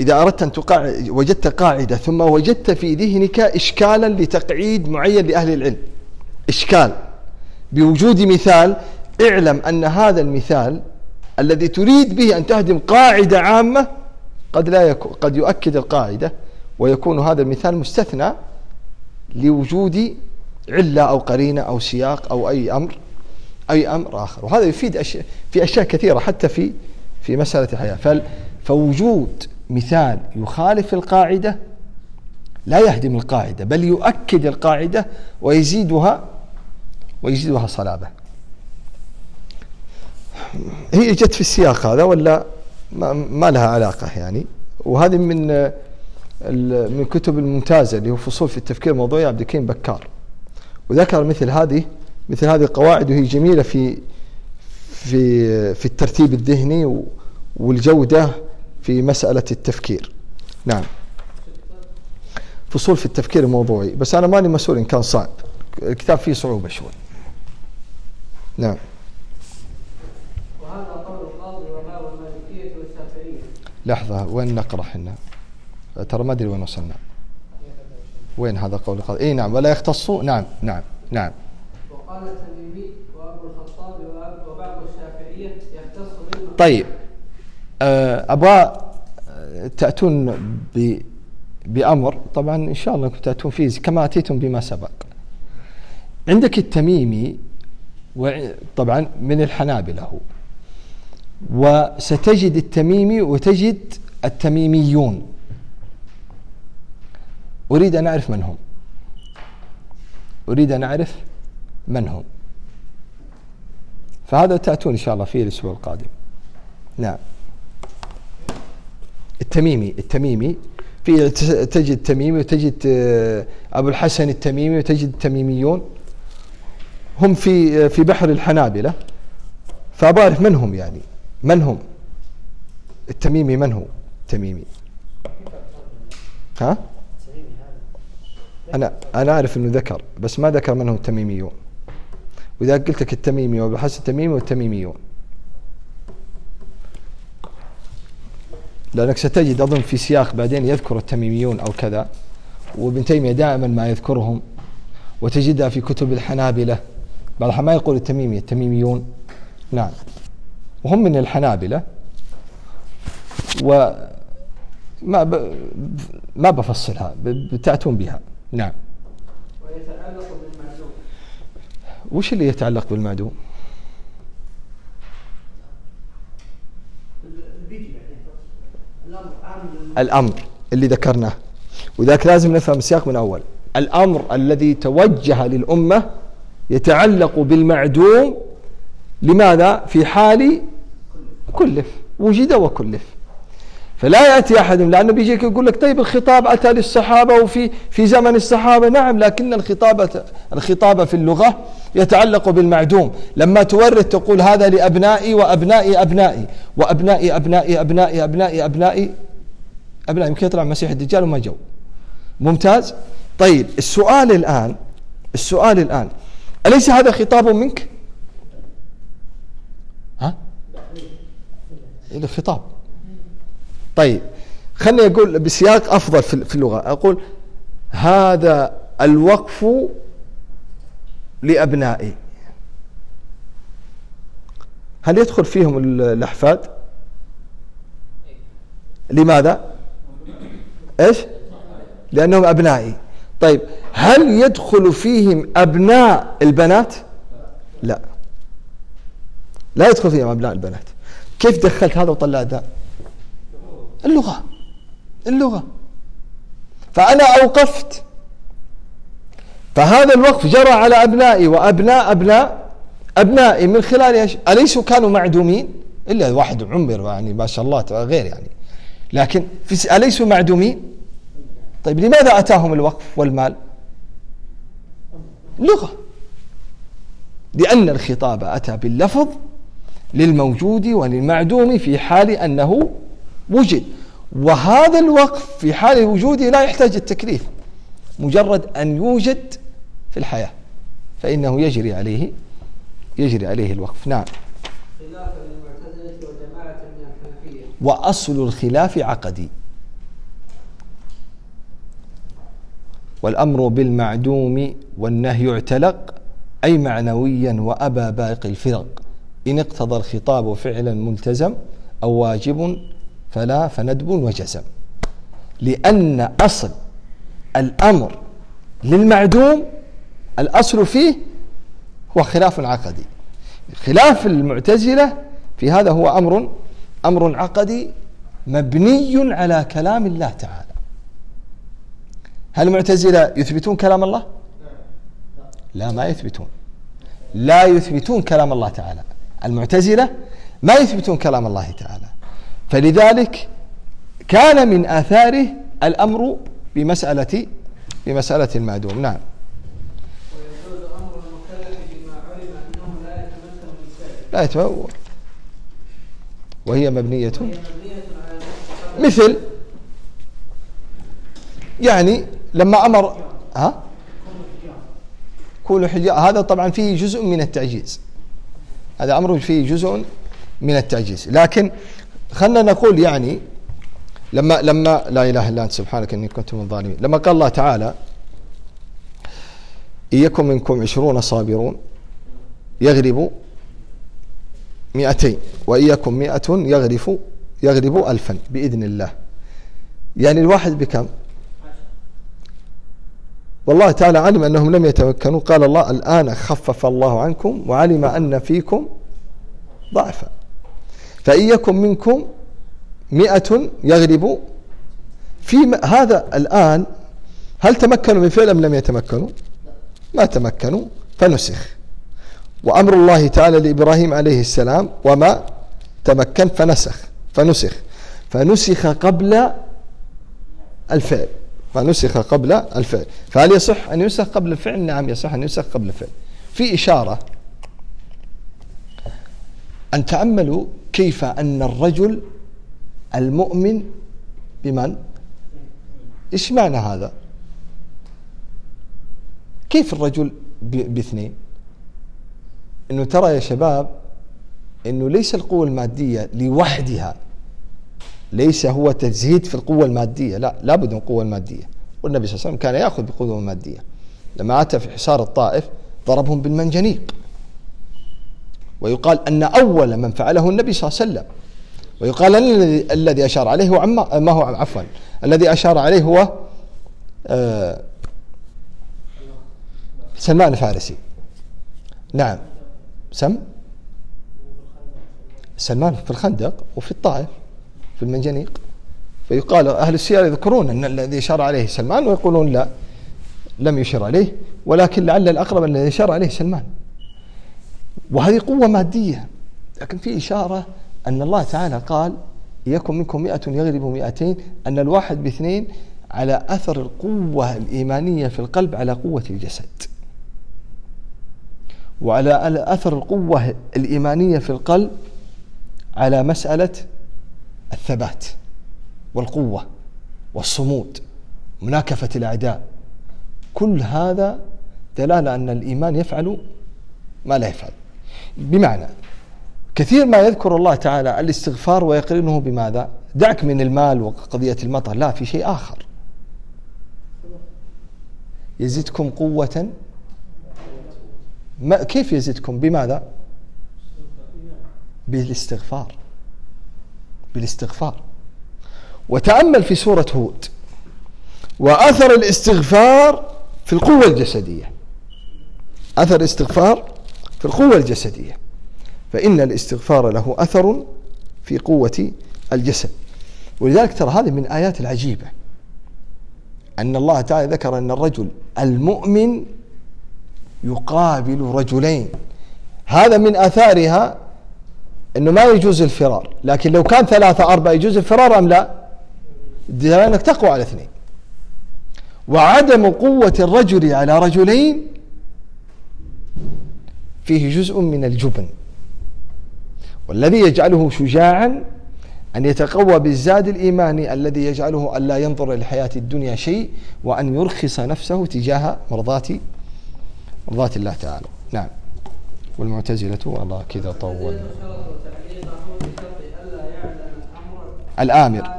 إذا أردت أن تقاعد وجدت قاعدة ثم وجدت في ذهنك إشكالا لتقعيد معين لأهل العلم. إشكال. بوجود مثال اعلم أن هذا المثال الذي تريد به أن تهدم قاعدة عامة قد لا يكون قد يؤكد القاعدة ويكون هذا المثال مستثنى لوجود علة أو قرينة أو سياق أو أي أمر أي أمر آخر. وهذا يفيد أشياء في أشياء كثيرة حتى في في مسألة الحياة. فوجود مثال يخالف القاعدة لا يهدم القاعدة بل يؤكد القاعدة ويزيدها ويزيدها صلابة. هي جت في السياق هذا ولا ما, لها علاقة يعني؟ وهذه من ال- من الكتب الممتازة اللي هو فصول في التفكير الموضوعي عبد الكريم بكار. وذكر مثل هذه مثل هذه القواعد وهي جميلة في في في الترتيب الذهني والجودة في مسألة التفكير. نعم. فصول في التفكير الموضوعي. بس أنا ماني مسؤول إن كان صعب. الكتاب فيه صعوبة شوي. نعم وهذا قول القاضي وما والمالكية والشافعية لحظة وين نقرأ حنا؟ ترى ما أدري وين وصلنا. وين هذا قول القاضي؟ إي نعم ولا يختصوا نعم نعم نعم. وقال التميمي وأبو الخطاب وبعض الشافعية يختص طيب. آه، أبغى آه، تأتون ب بأمر. طبعا إن شاء الله أنكم تأتون فيه كما أتيتم بما سبق. عندك التميمي طبعا من الحنابلة هو. وستجد التميمي وتجد التميميون. أريد أن أعرف من هم. أريد أن أعرف من هم. فهذا تأتون إن شاء الله فيه الأسبوع القادم. نعم. التميمي التميمي. في تجد التميمي وتجد آه، أبو الحسن التميمي وتجد التميميون. هم في في بحر الحنابلة. فأبغى أعرف من هم يعني. من هم؟ التميمي من هو؟ التميمي ها؟ أنا أنا أعرف إنه ذكر بس ما ذكر من هو التميميون. وإذا قلت لك التميمي الحسن التميمي والتميميون. لأنك ستجد أظن في سياق بعدين يذكر التميميون أو كذا وابن تيمية دائما ما يذكرهم وتجدها في كتب الحنابلة. بعض الأحيان ما يقول التميمي التميميون. نعم. وهم من الحنابلة. و ما ب... ما بفصلها بتأتون بها. نعم. ويتعلق بالمعلوم وش اللي يتعلق بالمعدوم؟ لل- الأمر اللي ذكرناه. وذاك لازم نفهم السياق من أول. الأمر الذي توجه للأمة يتعلق بالمعدوم. لماذا؟ في حال كلف وجد وكلف. فلا يأتي أحد لأنه بيجيك يقول لك طيب الخطاب أتى للصحابة وفي في زمن الصحابة. نعم لكن الخطابه الخطابه في اللغة يتعلق بالمعدوم. لما تورث تقول هذا لأبنائي وأبنائي أبنائي وأبنائي أبنائي أبنائي أبنائي أبنائي أبنائي. يمكن يطلع مسيح الدجال وما جو. ممتاز؟ طيب السؤال الآن السؤال الآن أليس هذا خطاب منك؟ الخطاب طيب خلني أقول بسياق أفضل في اللغة. أقول هذا الوقف لأبنائي. هل يدخل فيهم ال- الأحفاد؟ لماذا؟ إيش؟ لأنهم أبنائي. طيب هل يدخل فيهم أبناء البنات؟ لا. لا يدخل فيهم أبناء البنات. كيف دخلت هذا وطلعت ذا اللغة. اللغة. فأنا أوقفت. فهذا الوقف جرى على أبنائي وأبناء أبناء أبنائي من خلال إيش؟ أليسوا كانوا معدومين؟ إلا واحد عمر يعني ما شاء الله غير يعني. لكن أليسوا معدومين؟ طيب لماذا أتاهم الوقف والمال؟ لغة. لأن الخطاب أتى باللفظ للموجود وللمعدوم في حال أنه وجد. وهذا الوقف في حال وجوده لا يحتاج التكليف مجرد أن يوجد في الحياة فإنه يجري عليه يجري عليه الوقف. نعم. وأصل الخلاف عقدي. والأمر بالمعدوم والنهي اعتلق أي معنويا وأبى باقي الفرق. إن اقتضى الخطاب فعلا ملتزم أو واجب فلا فندب وجزم. لأن أصل الأمر للمعدوم الأصل فيه هو خلاف عقدي. خلاف المعتزلة في هذا هو أمر أمر عقدي مبني على كلام الله تعالى. هل المعتزلة يثبتون كلام الله؟ لا ما يثبتون. لا يثبتون كلام الله تعالى. المعتزلة ما يثبتون كلام الله تعالى. فلذلك كان من آثاره الأمر بمسألة بمسألة المعدوم. نعم. لا يتبع وهي مبنية مثل يعني لما أمر ها؟ كونوا حجاء هذا طبعا فيه جزء من التعجيز. هذا أمر فيه جزء من التعجيز. لكن خلنا نقول يعني لما لما لا إله إلا أنت سبحانك إني كنت من الظالمين. لما قال الله تعالى إن يكن منكم عشرون صابرون يغلبوا مئتين وإن يكن مئة يغرف يغلب ألفا بإذن الله. يعني الواحد بكم؟ والله تعالى علم أنهم لم يتمكنوا. قال الله الآن خفف الله عنكم وعلم أن فيكم ضعفا. فإن يكن منكم مئة يغلب في هذا الآن هل تمكنوا من فعل أم لم يتمكنوا؟ ما تمكنوا فنسخ. وأمر الله تعالى لإبراهيم عليه السلام وما تمكن فنسخ. فنسخ. فنسخ قبل الفعل. فنسخ قبل الفعل. فهل يصح أن ينسخ قبل الفعل؟ نعم يصح أن ينسخ قبل الفعل. في إشارة أن تأملوا كيف أن الرجل المؤمن بمن؟ إيش معنى هذا؟ كيف الرجل باثنين؟ إنه ترى يا شباب إنه ليس القوة المادية لوحدها ليس هو تزهيد في القوة المادية. لا لابد من القوة المادية. والنبي صلى الله عليه وسلم كان يأخذ بقوة مادية لما أتى في حصار الطائف ضربهم بالمنجنيق. ويقال أن أول من فعله النبي صلى الله عليه وسلم. ويقال أن الذي الذي أشار عليه هو عما ما هو عفوا. الذي أشار عليه هو آه سلمان الفارسي. نعم. سم؟ سلمان في الخندق وفي الطائف. في المنجنيق فيقال أهل السير يذكرون أن الذي أشار عليه سلمان ويقولون لا لم يشر عليه ولكن لعل الأقرب الذي أشار عليه سلمان. وهذه قوة مادية لكن في إشارة أن الله تعالى قال يكن منكم مئة يغلب مئتين. أن الواحد باثنين على أثر القوة الإيمانية في القلب على قوة الجسد. وعلى أثر القوة الإيمانية في القلب على مسألة الثبات والقوة والصمود مناكفة الأعداء. كل هذا دلالة أن الإيمان يفعل ما لا يفعل. بمعنى كثير ما يذكر الله تعالى الاستغفار ويقرنه بماذا؟ دعك من المال وقضية المطر. لا في شيء آخر. يزدكم قوة. ما كيف يزدكم؟ بماذا؟ بالاستغفار. بالاستغفار. وتأمل في سورة هود. وأثر الاستغفار في القوة الجسدية. أثر الاستغفار في القوة الجسدية. فإن الاستغفار له أثر في قوة الجسد. ولذلك ترى هذه من آيات العجيبة. أن الله تعالى ذكر أن الرجل المؤمن يقابل رجلين. هذا من آثارها أنه ما يجوز الفرار. لكن لو كان ثلاثة أربعة يجوز الفرار أم لا؟ دلالة أنك تقوى على اثنين. وعدم قوة الرجل على رجلين فيه جزء من الجبن. والذي يجعله شجاعا أن يتقوى بالزاد الإيماني الذي يجعله ألا ينظر إلى الحياة الدنيا شيء وأن يرخص نفسه تجاه مرضات مرضات الله تعالى. نعم. والمعتزلة والله كذا طول. الآمر.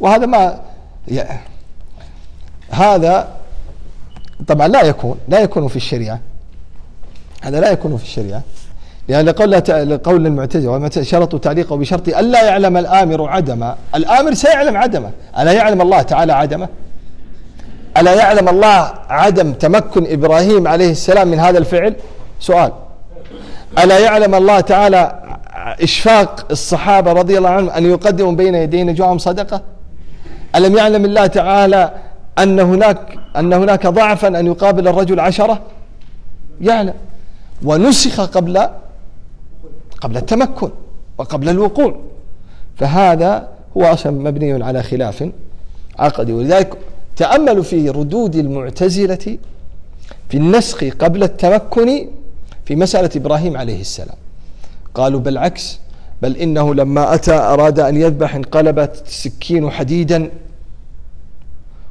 وهذا ما هذا طبعا لا يكون لا يكون في الشريعة. هذا لا يكون في الشريعة. لأن لقول لقول المعتزلة شرطوا تعليقه بشرط ألا يعلم الآمر عدمه الآمر سيعلم عدمه ألا يعلم الله تعالى عدمه؟ ألا يعلم الله عدم تمكن إبراهيم عليه السلام من هذا الفعل؟ سؤال. ألا يعلم الله تعالى إشفاق الصحابة رضي الله عنهم أن يقدموا بين يدي نجواهم صدقة؟ ألم يعلم الله تعالى أن هناك أن هناك ضعفا أن يقابل الرجل عشرة؟ يعلم. ونسخ قبل قبل التمكن وقبل الوقوع. فهذا هو أصلا مبني على خلاف عقدي. ولذلك تأملوا في ردود المعتزلة في النسخ قبل التمكن في مسألة إبراهيم عليه السلام. قالوا بالعكس بل إنه لما أتى أراد أن يذبح انقلبت السكين حديدا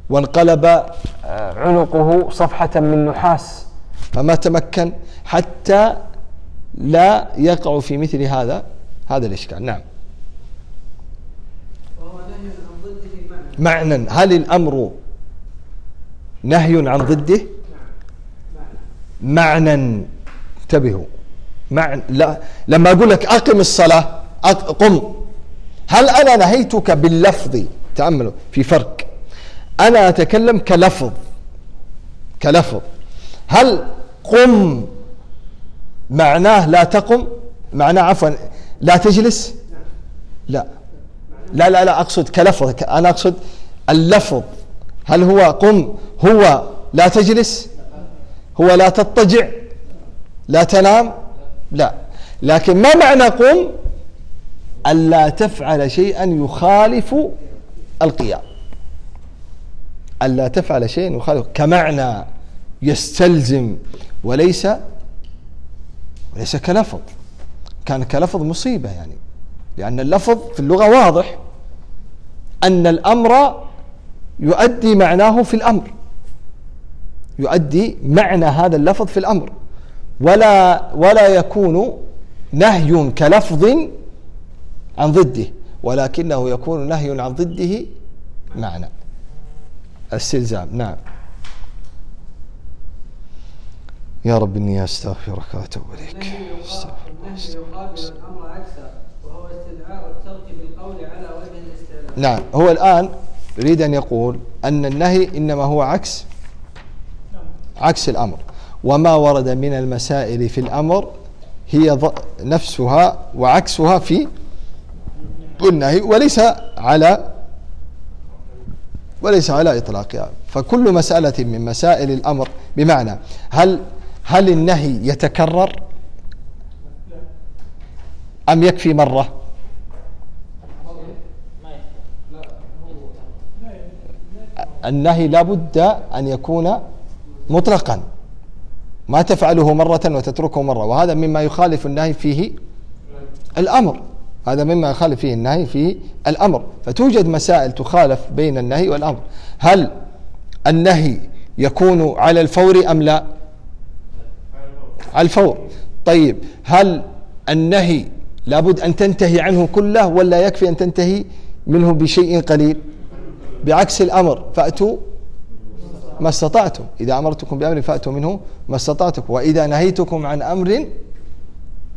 وانقلب عنقه صفحة من نحاس. فما تمكن حتى لا يقع في مثل هذا هذا الإشكال. نعم. معنى هل الأمر نهي عن ضده؟ معنى. انتبهوا. معنى لا لما أقول لك أقم الصلاة قم. هل أنا نهيتك باللفظ؟ تأملوا. في فرق. أنا أتكلم كلفظ. كلفظ. هل قم معناه لا تقم؟ معناه عفوا لا تجلس؟ لا. لا لا لا أقصد كلفظ. أنا أقصد اللفظ. هل هو قم؟ هو لا تجلس؟ هو لا تضطجع؟ لا تنام؟ لا. لكن ما معنى قم؟ ألا تفعل شيئا يخالف القيام. ألا تفعل شيئا يخالف. كمعنى يستلزم وليس وليس كلفظ. كان كلفظ مصيبة يعني. لأن اللفظ في اللغة واضح. أن الأمر يؤدي معناه في الأمر. يؤدي معنى هذا اللفظ في الأمر. ولا ولا يكون نهي كلفظ عن ضده ولكنه يكون نهي عن ضده معنى. استلزام نعم. يا رب إني أستغفرك وأتوب إليك. استغفر الله. الأمر وهو استدعاء الترك بالقول على وجه الاستعلاء نعم. هو الآن يريد أن يقول أن النهي إنما هو عكس عكس الأمر. وما ورد من المسائل في الأمر هي نفسها وعكسها في النهي وليس على وليس على إطلاقها. فكل مسألة من مسائل الأمر بمعنى هل هل النهي يتكرر؟ أم يكفي مرة؟ النهي لابد أن يكون مطلقا. ما تفعله مرة وتتركه مرة. وهذا مما يخالف النهي فيه الأمر. هذا مما يخالف فيه النهي فيه الأمر. فتوجد مسائل تخالف بين النهي والأمر. هل النهي يكون على الفور أم لا؟ على الفور. طيب هل النهي لابد أن تنتهي عنه كله ولا يكفي أن تنتهي منه بشيء قليل؟ بعكس الأمر. فأتوا ما استطعتم. إذا أمرتكم بأمر فأتوا منه ما استطعتم وإذا نهيتكم عن أمر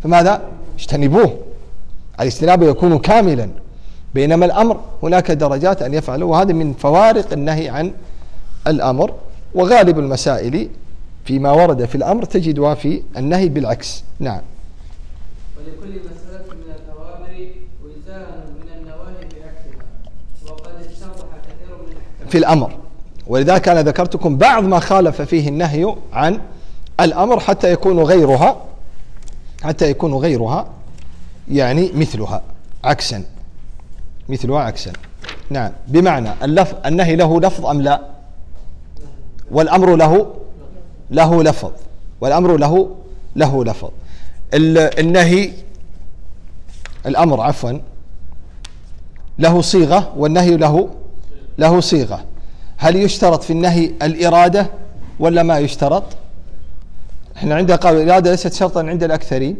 فماذا؟ اجتنبوه. الاجتناب يكون كاملا. بينما الأمر هناك درجات أن يفعلوا وهذا من فوارق النهي عن الأمر. وغالب المسائل فيما ورد في الأمر تجدها في النهي بالعكس. نعم. ولكل مسألة من الأوامر من النواهي بعكسها وقد اتضح كثير من في الأمر. ولذلك أنا ذكرتكم بعض ما خالف فيه النهي عن الأمر حتى يكون غيرها حتى يكون غيرها يعني مثلها عكسا مثلها عكسا. نعم بمعنى اللف النهي له لفظ أم لا؟ والأمر له له لفظ. والأمر له له لفظ. ال- النهي الأمر عفوا له صيغة والنهي له له صيغة. هل يشترط في النهي الإرادة ولا ما يشترط؟ إحنا عندنا قالوا الإرادة ليست شرطا عند الأكثرين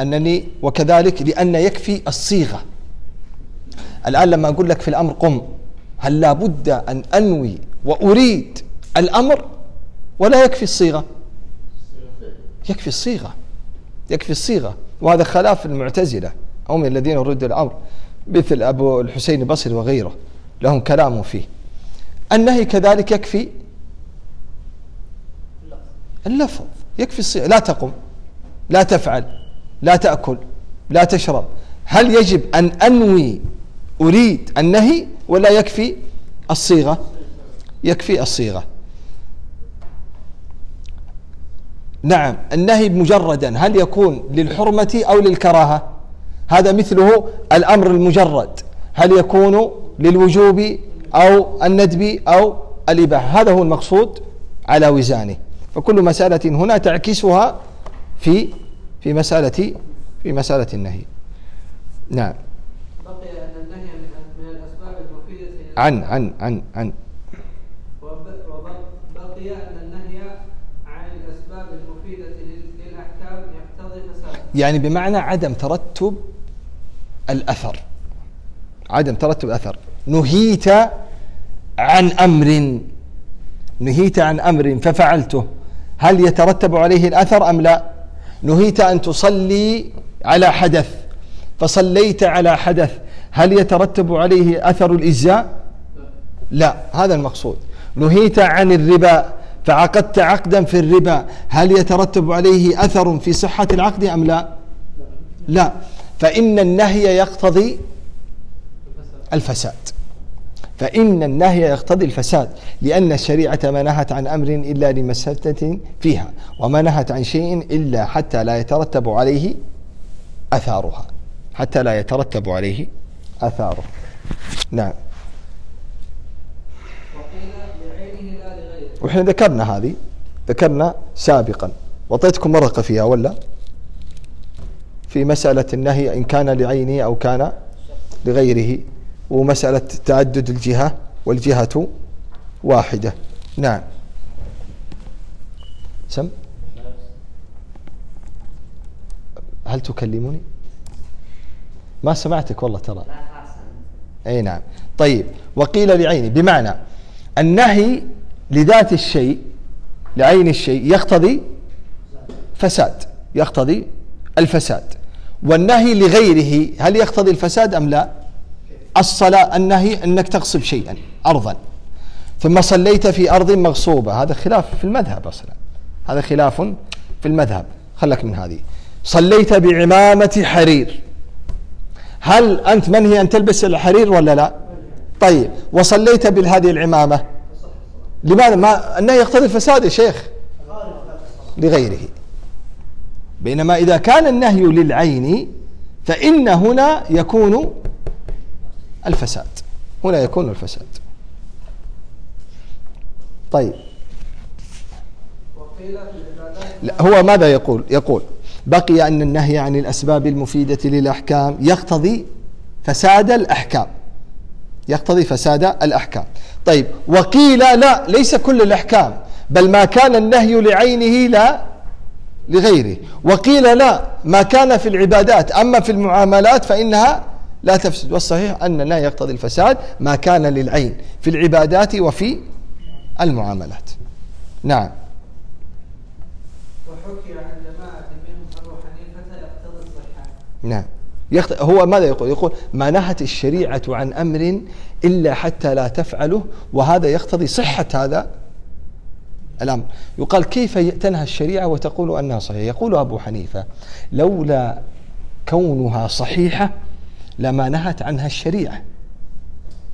أنني وكذلك لأن يكفي الصيغة. الآن لما أقول لك في الأمر قم هل لابد أن أنوي وأريد الأمر ولا يكفي الصيغة؟ يكفي الصيغة يكفي الصيغة وهذا خلاف المعتزلة هم الذين ردوا الأمر مثل أبو الحسين البصري وغيره لهم كلام فيه. النهي كذلك يكفي اللفظ. يكفي الصيغة لا تقم لا تفعل لا تأكل لا تشرب. هل يجب أن أنوي أريد النهي ولا يكفي الصيغة؟ يكفي الصيغة. نعم النهي مجردا. هل يكون للحرمة أو للكراهة؟ هذا مثله الأمر المجرد. هل يكون للوجوب أو الندب أو الإباحة. هذا هو المقصود على وزانه. فكل مسألة هنا تعكسها في في مسألة في مسألة النهي. نعم. بقي أن النهي من الأسباب المفيدة عن عن عن عن. وب- وبقي أن النهي عن الأسباب المفيدة لل- للأحكام يقتضي فساد يعني بمعنى عدم ترتب الأثر. عدم ترتب الأثر. نهيت عن أمر نهيت عن أمر ففعلته. هل يترتب عليه الأثر أم لا؟ نهيت أن تصلي على حدث فصليت على حدث. هل يترتب عليه أثر الإجزاء؟ لا هذا المقصود. نهيت عن الربا فعقدت عقدا في الربا. هل يترتب عليه أثر في صحة العقد أم لا؟ لا. فإن النهي يقتضي الفساد. فإن النهي يقتضي الفساد لأن الشريعة ما نهت عن أمر إلا لمسدة فيها وما نهت عن شيء إلا حتى لا يترتب عليه أثارها. حتى لا يترتب عليه أثاره. نعم. وإحنا ذكرنا هذه ذكرنا سابقا وأعطيتكم مرقة فيها ولا؟ في مسألة النهي إن كان لعينه أو كان لغيره. ومسألة تعدد الجهة والجهة واحدة. نعم. سم؟ هل تكلمني؟ ما سمعتك والله ترى. إي نعم. طيب وقيل لعينه بمعنى النهي لذات الشيء لعين الشيء يقتضي فساد يقتضي الفساد. والنهي لغيره هل يقتضي الفساد أم لا؟ الصلاة النهي أنك تغصب شيئا ارضا. ثم صليت في أرض مغصوبة. هذا خلاف في المذهب أصلا. هذا خلاف في المذهب. خلك من هذه. صليت بعمامة حرير. هل أنت منهي أن تلبس الحرير ولا لا؟ طيب. وصليت بهذه العمامة. لماذا؟ ما النهي يقتضي الفساد يا شيخ. لغيره. بينما إذا كان النهي للعين فإن هنا يكون الفساد. هنا يكون الفساد. طيب. لا هو ماذا يقول؟ يقول بقي أن النهي عن الأسباب المفيدة للأحكام يقتضي فساد الأحكام. يقتضي فساد الأحكام. طيب وقيل لا ليس كل الأحكام بل ما كان النهي لعينه لا لغيره. وقيل لا ما كان في العبادات أما في المعاملات فإنها لا تفسد. والصحيح أن النهي يقتضي الفساد ما كان للعين في العبادات وفي المعاملات. نعم. وحكي عن جماعة منهم أبو حنيفة يقتضي الصحة. نعم. يخت... هو ماذا يقول؟ يقول ما نهت الشريعة عن أمر إلا حتى لا تفعله وهذا يقتضي صحة هذا الأمر. يقال كيف تنهى الشريعة وتقول أنها صحيحة؟ يقول أبو حنيفة لولا كونها صحيحة لما نهت عنها الشريعة.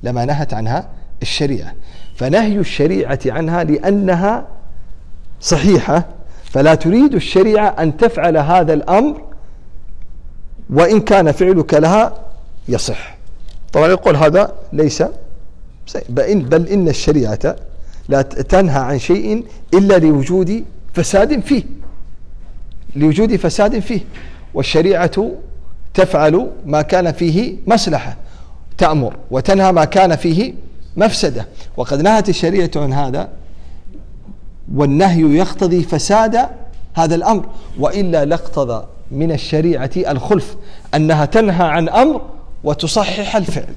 لما نهت عنها الشريعة. فنهي الشريعة عنها لأنها صحيحة. فلا تريد الشريعة أن تفعل هذا الأمر وإن كان فعلك لها يصح. طبعا يقول هذا ليس بل إن الشريعة لا تنهى عن شيء إلا لوجود فساد فيه. لوجود فساد فيه. والشريعة تفعل ما كان فيه مصلحة تأمر وتنهى ما كان فيه مفسدة. وقد نهت الشريعة عن هذا والنهي يقتضي فساد هذا الأمر. وإلا لاقتضى من الشريعة الخلف أنها تنهى عن أمر وتصحح الفعل.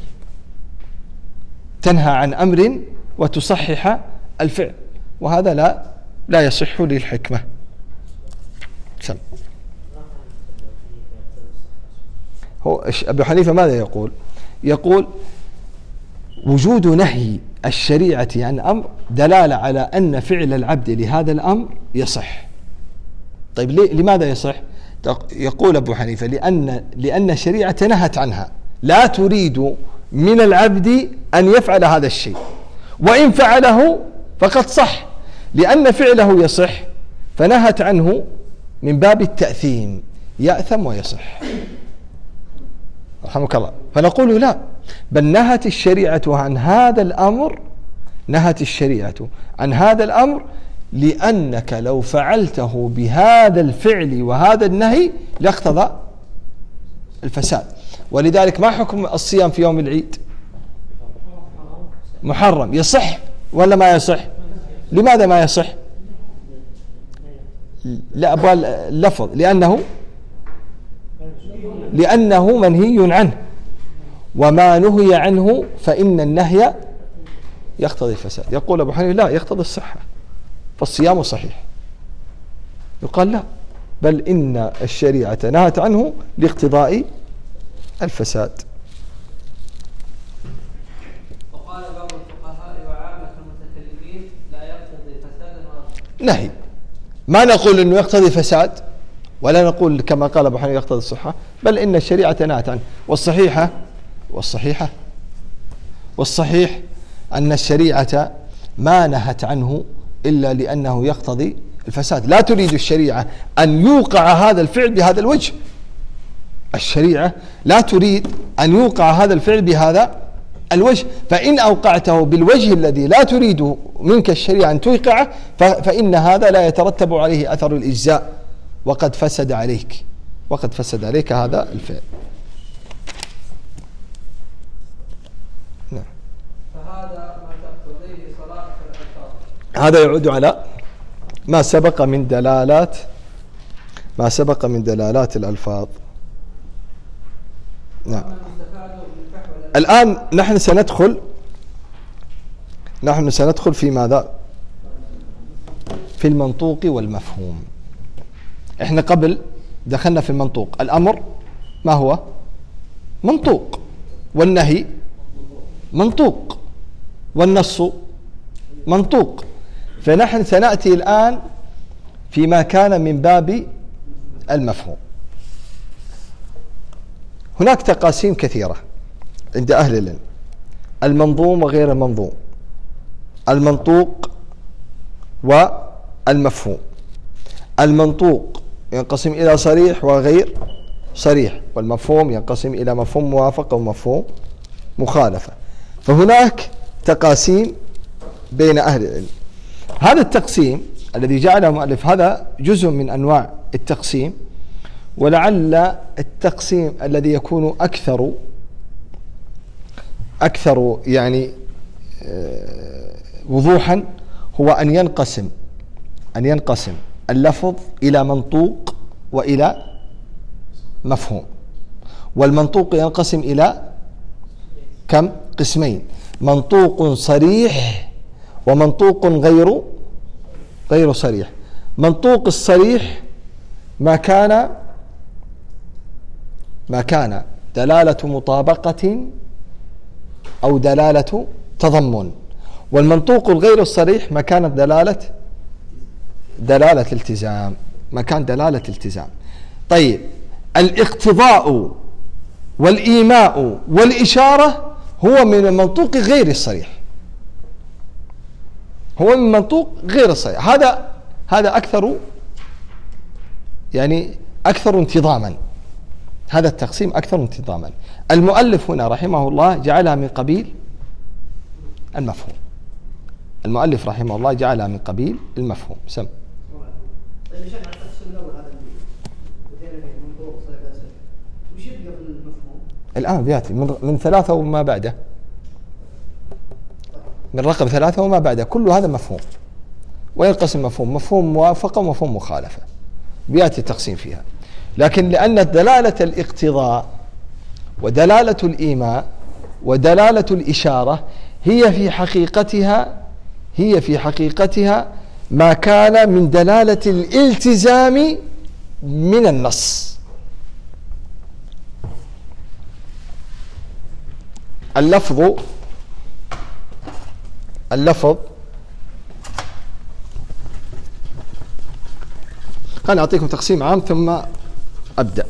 تنهى عن أمر وتصحح الفعل. وهذا لا لا يصح للحكمة. سم. هو أبو حنيفة ماذا يقول؟ يقول وجود نهي الشريعة عن أمر دلالة على أن فعل العبد لهذا الأمر يصح. طيب لماذا يصح؟ يقول أبو حنيفة لأن, لأن الشريعة نهت عنها. لا تريد من العبد أن يفعل هذا الشيء. وإن فعله فقد صح. لأن فعله يصح فنهت عنه من باب التأثيم. يأثم ويصح. رحمك الله. فنقول لا بل نهت الشريعة عن هذا الأمر نهت الشريعة عن هذا الأمر لأنك لو فعلته بهذا الفعل وهذا النهي لاقتضى الفساد. ولذلك ما حكم الصيام في يوم العيد؟ محرم. يصح ولا ما يصح؟ لماذا ما يصح؟ لا أبغى اللفظ. لأنه لأنه منهي عنه. وما نهي عنه فإن النهي يقتضي الفساد. يقول أبو حنيفة لا يقتضي الصحة فالصيام صحيح. يقال لا بل إن الشريعة نهت عنه لاقتضاء الفساد. وقال بعض الفقهاء وعامة المتكلمين لا يقتضي فسادا ولا نهي. ما نقول إنه يقتضي فساد؟ ولا نقول كما قال أبو حنيفة يقتضي الصحة بل إن الشريعة نهت عنه. والصحيحة والصحيحة والصحيح أن الشريعة ما نهت عنه إلا لأنه يقتضي الفساد. لا تريد الشريعة أن يوقع هذا الفعل بهذا الوجه. الشريعة لا تريد أن يوقع هذا الفعل بهذا الوجه. فإن أوقعته بالوجه الذي لا تريد منك الشريعة أن توقعه فإن هذا لا يترتب عليه أثر الإجزاء. وقد فسد عليك. وقد فسد عليك هذا الفعل. نعم. فهذا ما الألفاظ هذا يعود على ما سبق من دلالات ما سبق من دلالات الألفاظ. نعم. الآن نحن سندخل نحن سندخل في ماذا؟ في المنطوق والمفهوم. إحنا قبل دخلنا في المنطوق. الأمر ما هو؟ منطوق. والنهي منطوق. والنص منطوق. فنحن سنأتي الآن فيما كان من باب المفهوم. هناك تقاسيم كثيرة عند أهل العلم. المنظوم وغير المنظوم. المنطوق والمفهوم. المنطوق ينقسم إلى صريح وغير صريح والمفهوم ينقسم إلى مفهوم موافقة ومفهوم مخالفة. فهناك تقاسيم بين أهل العلم. هذا التقسيم الذي جعله المؤلف هذا جزء من أنواع التقسيم ولعل التقسيم الذي يكون أكثر أكثر يعني آه، وضوحا هو أن ينقسم أن ينقسم. اللفظ إلى منطوق وإلى مفهوم. والمنطوق ينقسم إلى كم؟ قسمين. منطوق صريح ومنطوق غير غير صريح. منطوق الصريح ما كان ما كان دلالة مطابقة أو دلالة تضمن. والمنطوق الغير الصريح ما كانت دلالة دلالة التزام ما كان دلالة التزام طيب الاقتضاء والإيماء والإشارة هو من المنطوق غير الصريح. هو من منطوق غير الصريح. هذا هذا أكثر يعني أكثر انتظاما. هذا التقسيم أكثر انتظاما. المؤلف هنا رحمه الله جعلها من قبيل المفهوم. المؤلف رحمه الله جعلها من قبيل المفهوم. سم. المفهوم؟ الآن بيأتي من, من ثلاثة وما بعده. من رقم ثلاثة وما بعده. كل هذا مفهوم. وينقسم مفهوم. مفهوم موافقة ومفهوم مخالفة. بيأتي التقسيم فيها. لكن لأن دلالة الاقتضاء ودلالة الإيماء ودلالة الإشارة هي في حقيقتها هي في حقيقتها ما كان من دلالة الالتزام من النص. اللفظ اللفظ خليني أعطيكم تقسيم عام ثم أبدأ.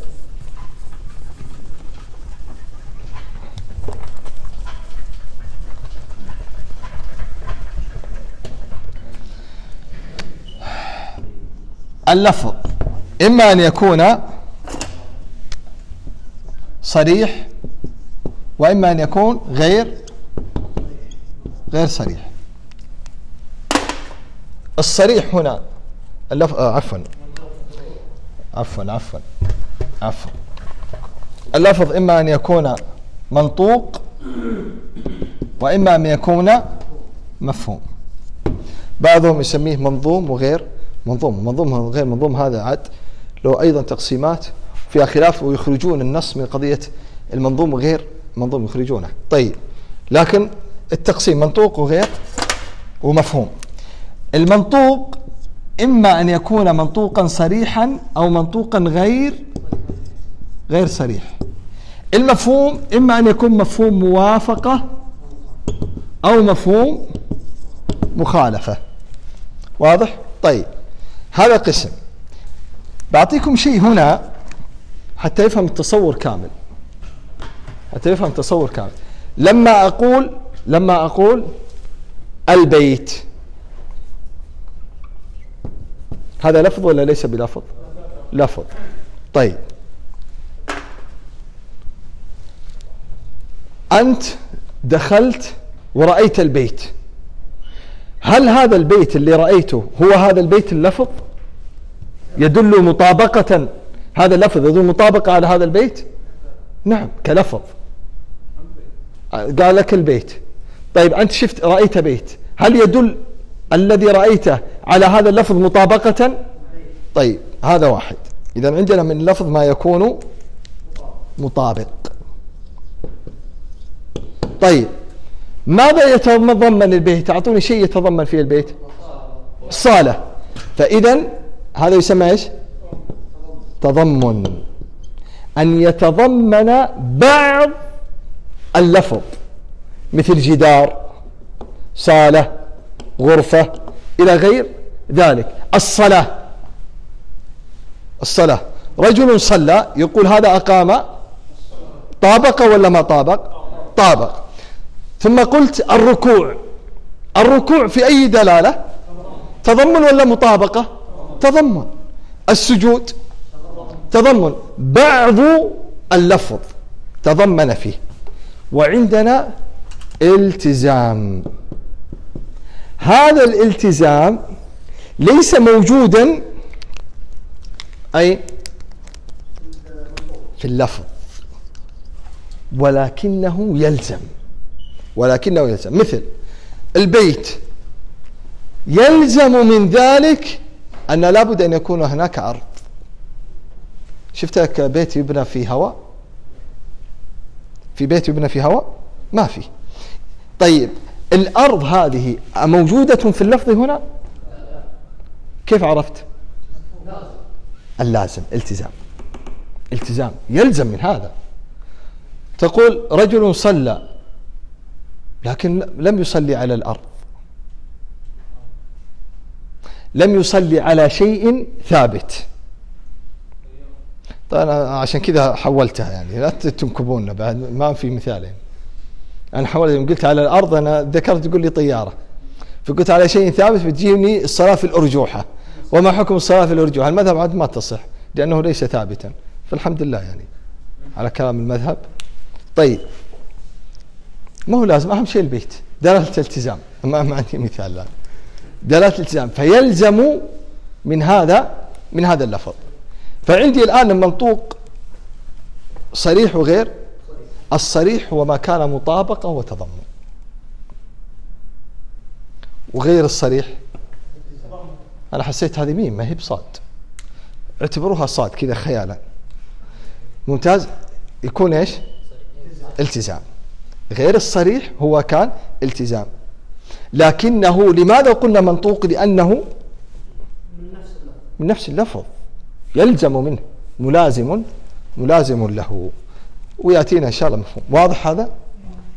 اللفظ. إما أن يكون صريح وإما أن يكون غير غير صريح. الصريح هنا اللف... آه عفوا. عفوا عفوا عفوا. اللفظ إما أن يكون منطوق وإما أن يكون مفهوم. بعضهم يسميه منظوم وغير. منظوم منظوم وغير منظوم هذا عد له أيضا تقسيمات فيها خلاف ويخرجون النص من قضية المنظوم وغير منظوم يخرجونه. طيب لكن التقسيم منطوق وغير ومفهوم. المنطوق إما أن يكون منطوقا صريحا أو منطوقا غير غير صريح. المفهوم إما أن يكون مفهوم موافقة أو مفهوم مخالفة. واضح؟ طيب. هذا قسم. بعطيكم شيء هنا حتى يفهم التصور كامل. حتى يفهم التصور كامل. لما أقول لما أقول البيت. هذا لفظ ولا ليس بلفظ؟ لفظ. طيب. أنت دخلت ورأيت البيت. هل هذا البيت اللي رأيته هو هذا البيت اللفظ؟ يدل مطابقة. هذا اللفظ يدل مطابقة على هذا البيت؟ نعم كلفظ. قال لك البيت. طيب أنت شفت رأيت بيت. هل يدل الذي رأيته على هذا اللفظ مطابقة؟ طيب هذا واحد. إذا عندنا من اللفظ ما يكون مطابق. طيب ماذا يتضمن البيت أعطوني شيء يتضمن فيه البيت. الصالة فإذا هذا يسمى إيش؟ تضمن. أن يتضمن بعض اللفظ. مثل جدار صالة غرفة إلى غير ذلك. الصلاة. الصلاة. رجل صلى يقول هذا أقام طابق ولا ما طابق؟ طابق. ثم قلت الركوع. الركوع في أي دلالة؟ تضمن ولا مطابقة؟ تضمن. السجود تضمن. بعض اللفظ تضمن فيه. وعندنا التزام. هذا الالتزام ليس موجودا أي في اللفظ. ولكنه يلزم. ولكنه يلزم. مثل البيت يلزم من ذلك أن لابد أن يكون هناك عرض شفتك بيت يبنى في هواء؟ في بيت يبنى في هواء؟ ما في. طيب الأرض هذه موجودة في اللفظ هنا؟ كيف عرفت؟ اللازم التزام. التزام يلزم من هذا. تقول رجل صلى لكن لم يصلي على الأرض. لم يصلي على شيء ثابت. طيب أنا عشان كذا حولتها يعني لا تنكبونا بعد ما في مثال يعني. أنا حولت يوم قلت على الأرض أنا ذكرت تقول لي طيارة. فقلت على شيء ثابت بتجيني الصلاة في الأرجوحة. وما حكم الصلاة في الأرجوحة؟ المذهب عاد ما تصح لأنه ليس ثابتا. فالحمد لله يعني على كلام المذهب. طيب ما هو لازم أهم شيء البيت. دلالة الالتزام. ما, عندي مثال الآن دلالة الالتزام فيلزم من هذا من هذا اللفظ. فعندي الآن المنطوق صريح وغير. الصريح هو ما كان مطابقة وتضمن وغير الصريح. أنا حسيت هذه ميم ما هي بصاد. اعتبروها صاد كذا خيالا. ممتاز؟ يكون إيش؟ التزام. غير الصريح هو كان التزام. لكنه لماذا قلنا منطوق؟ لأنه من نفس اللفظ. يلزم منه. ملازم ملازم له. ويأتينا إن شاء الله مفهوم. واضح هذا؟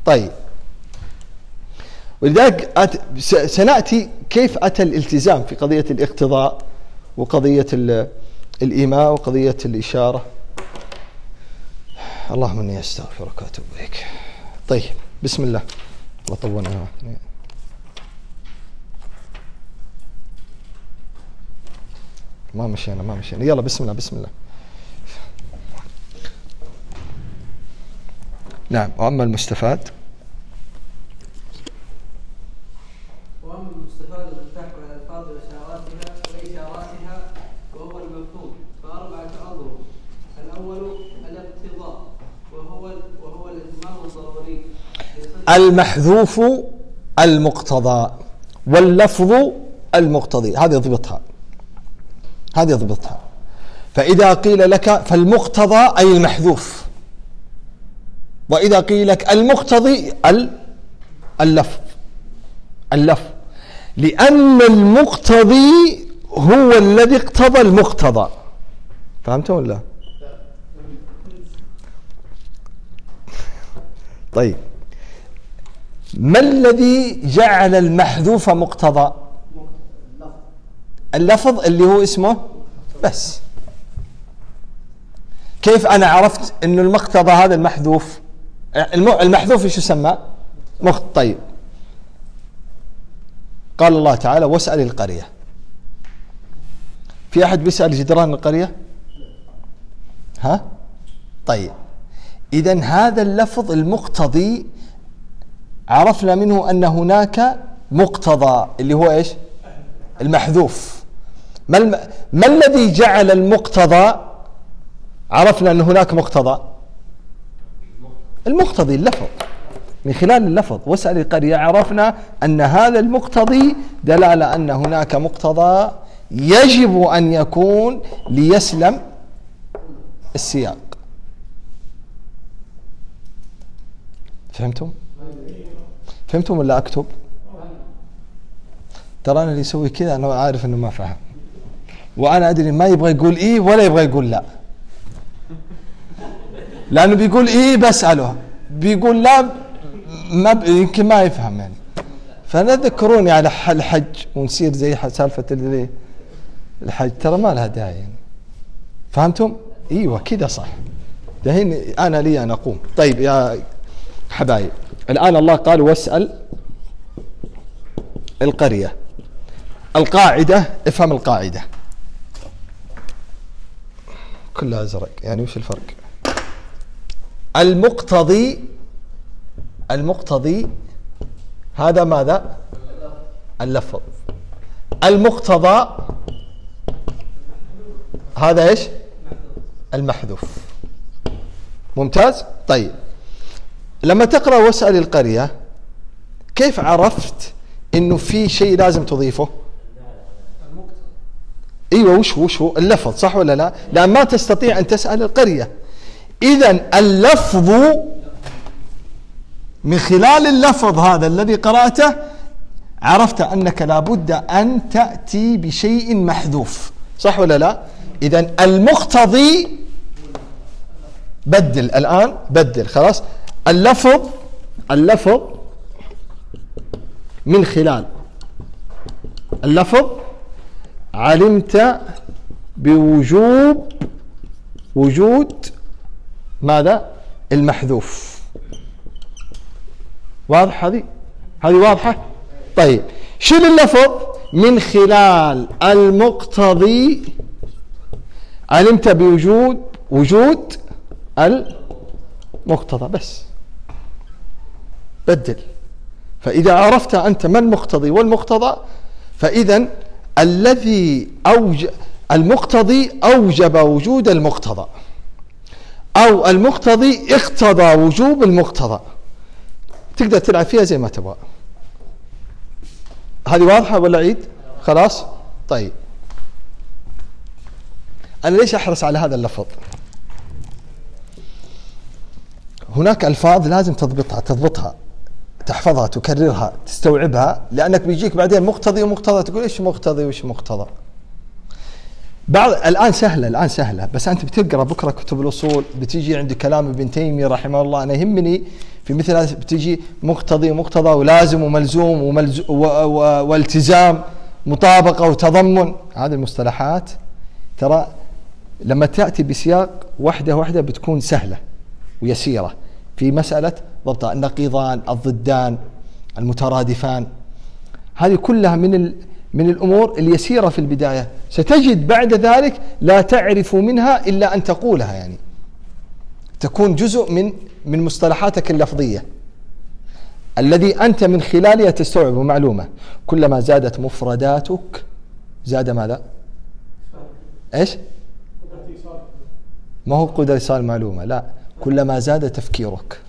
طيب. ولذلك أت... س- سنأتي كيف أتى الالتزام في قضية الاقتضاء وقضية ال... الإيماء وقضية الإشارة. اللهم إني أستغفرك وأتوب إليك. طيب. بسم الله. وطولنا. ما مشينا ما مشينا. يلا بسم الله بسم الله. نعم وأما المستفاد؟ وأما المستفاد واشاراتها وإشاراتها وهو المفهوم اضرب الأول الاقتضاء وهو وهو الضروري. المحذوف المقتضى واللفظ المقتضي. هذه ضبطها. هذه ضبطها فإذا قيل لك فالمقتضى أي المحذوف. وإذا قيل لك المقتضي ال- اللفظ اللفظ لأن المقتضي هو الذي اقتضى المقتضى. فهمتم ولا؟ لا؟ طيب. ما الذي جعل المحذوف مقتضى؟ اللفظ اللي هو اسمه بس. كيف أنا عرفت إنه المقتضى هذا المحذوف؟ الم- المحذوف يسمى مخ طيب. قال الله تعالى واسأل القرية. في أحد بيسأل جدران القرية؟ ها؟ طيب. اذا هذا اللفظ المقتضي عرفنا منه أن هناك مقتضى اللي هو إيش؟ المحذوف. ما, الم... ما الذي جعل المقتضى؟ عرفنا أن هناك مقتضى. المقتضي اللفظ. من خلال اللفظ. واسأل القرية عرفنا أن هذا المقتضي دلالة أن هناك مقتضى يجب أن يكون ليسلم السياق. فهمتم؟ فهمتم ولا أكتب؟ ترى أنا اللي يسوي كذا أنا عارف أنه ما فهم. وأنا أدري ما يبغى يقول إيه ولا يبغى يقول لا. لأنه بيقول إيه بسأله. بيقول لا ما. يمكن ما يفهم يعني. فنذكروني على ح- الحج ونصير زي سالفة اللي الحج. ترى ما لها داعي يعني. فهمتم؟ إيوه كذا صح. دحين أنا لي أن أقوم. طيب يا حبايب. الآن الله قال واسأل القرية. القاعدة افهم القاعدة. كلها أزرق يعني وش الفرق؟ المقتضي المقتضي هذا ماذا؟ اللفظ المقتضى هذا إيش؟ المحذوف ممتاز؟ طيب لما تقرأ واسأل القرية كيف عرفت إنه في شيء لازم تضيفه؟ إيوه وش وش هو اللفظ صح ولا لا؟ لأن ما تستطيع أن تسأل القرية اذا اللفظ من خلال اللفظ هذا الذي قرأته عرفت أنك لابد أن تأتي بشيء محذوف صح ولا لا؟ اذا المقتضي بدل الآن بدل خلاص اللفظ اللفظ من خلال اللفظ علمت بوجوب وجود ماذا؟ المحذوف. واضح هذه؟ هذه واضحة؟ طيب شيل اللفظ؟ من خلال المقتضي علمت بوجود وجود المقتضى. بس. بدل. فإذا عرفت أنت ما المقتضي والمقتضى فإذا الذي أوج المقتضي أوجب وجود المقتضى أو المقتضي اقتضى وجوب المقتضى. تقدر تلعب فيها زي ما تبغى. هذه واضحة ولا عيد؟ خلاص؟ طيب. أنا ليش أحرص على هذا اللفظ؟ هناك ألفاظ لازم تضبطها تضبطها. تحفظها تكررها تستوعبها لأنك بيجيك بعدين مقتضي ومقتضى تقول إيش مقتضي وإيش مقتضى. بعض الآن سهلة الآن سهلة بس أنت بتقرأ بكرة كتب الأصول بتيجي عند كلام ابن تيمية رحمه الله أنا يهمني في مثل هذا بتيجي مقتضي ومقتضى ولازم وملزوم وملز و و والتزام مطابقة وتضمن. هذه المصطلحات ترى لما تأتي بسياق واحدة واحدة بتكون سهلة ويسيرة. في مسألة ضبطها النقيضان الضدان المترادفان. هذه كلها من من الأمور اليسيرة في البداية. ستجد بعد ذلك لا تعرف منها إلا أن تقولها يعني. تكون جزء من من مصطلحاتك اللفظية. الذي أنت من خلالها تستوعب معلومة. كلما زادت مفرداتك زاد ماذا؟ إيش؟ ما هو قدرة إيصال المعلومة. لا كلما زاد تفكيرك.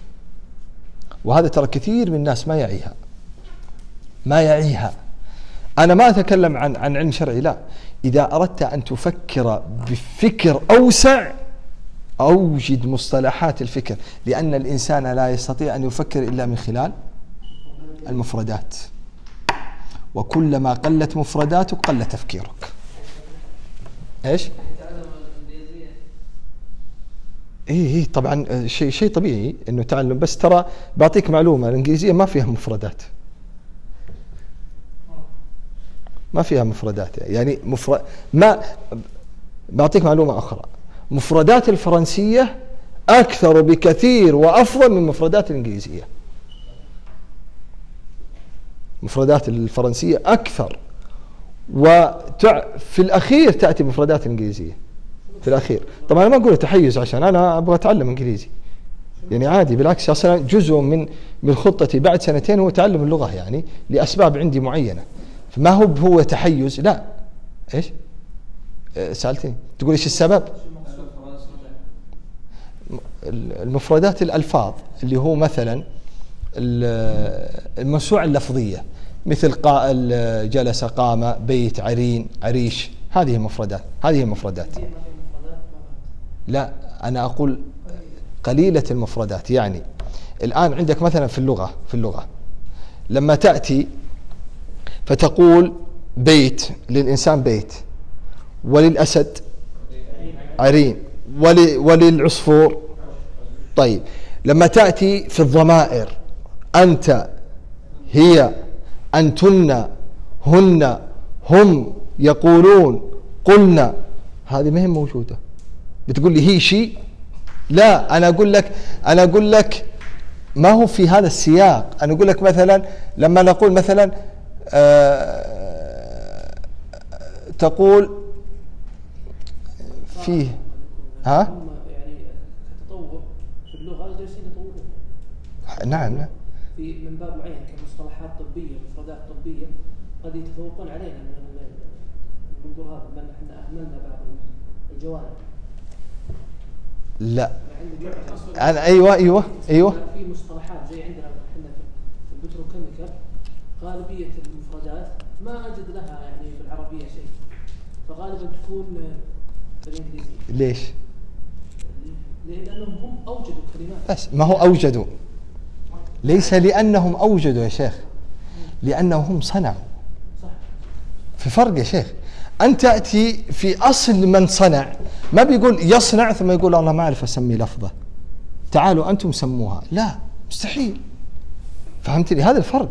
وهذا ترى كثير من الناس ما يعيها. ما يعيها. أنا ما أتكلم عن عن علم شرعي لا. إذا أردت أن تفكر بفكر أوسع أوجد مصطلحات الفكر لأن الإنسان لا يستطيع أن يفكر إلا من خلال المفردات. وكلما قلت مفرداتك قل تفكيرك. إيش؟ تعلم الإنجليزية اي اي طبعا آه، شيء شيء طبيعي إنه تعلم بس ترى بعطيك معلومة الإنجليزية ما فيها مفردات. ما فيها مفردات يعني مفرد ما بعطيك معلومة أخرى. مفردات الفرنسية أكثر بكثير وأفضل من مفردات الإنجليزية. مفردات الفرنسية أكثر وفي الأخير تأتي مفردات الإنجليزية. في الأخير. طبعا أنا ما أقول تحيز عشان أنا أبغى أتعلم إنجليزي. يعني عادي بالعكس أصلا جزء من من خطتي بعد سنتين هو تعلم اللغة يعني لأسباب عندي معينة. فما هو هو تحيز؟ لا. إيش؟ أه، سألتني. تقول إيش السبب؟ المفردات الألفاظ اللي هو مثلا ال- الموسوعة اللفظية. مثل قائل جلس قام بيت عرين عريش. هذه مفردات هذه مفردات ما في مفردات ما لا أنا أقول قليلة المفردات. يعني الآن عندك مثلا في اللغة في اللغة لما تأتي فتقول بيت للإنسان بيت وللأسد عرين ول وللعصفور. طيب لما تأتي في الضمائر أنت هي أنتن هن هم يقولون قلنا هذه ما هي موجودة. بتقول لي هي شيء لا أنا أقول لك أنا أقول لك ما هو في هذا السياق. أنا أقول لك مثلا لما نقول مثلا آه تقول فيه ها؟ نعم نعم. في من باب معين كمصطلحات طبية مفردات طبية قد يتفوقون علينا من ال- المنظور هذا بل إحنا أهملنا بعض الجوانب. لا. أنا أيوة أيوة أيوة. في مصطلحات زي عندنا إحنا في البتروكيميكال غالبية المفردات ما أجد لها يعني في العربية شيء. فغالبا تكون بالإنجليزية. ليش؟ لأنهم هم أوجدوا كلمات. بس ما هو أوجدوا. ليس لأنهم أوجدوا يا شيخ. لأنهم صنعوا. صح. في فرق يا شيخ. أنت تأتي في أصل من صنع. ما بيقول يصنع ثم يقول والله ما أعرف أسمي لفظة. تعالوا أنتم سموها. لا مستحيل. فهمتني هذا الفرق.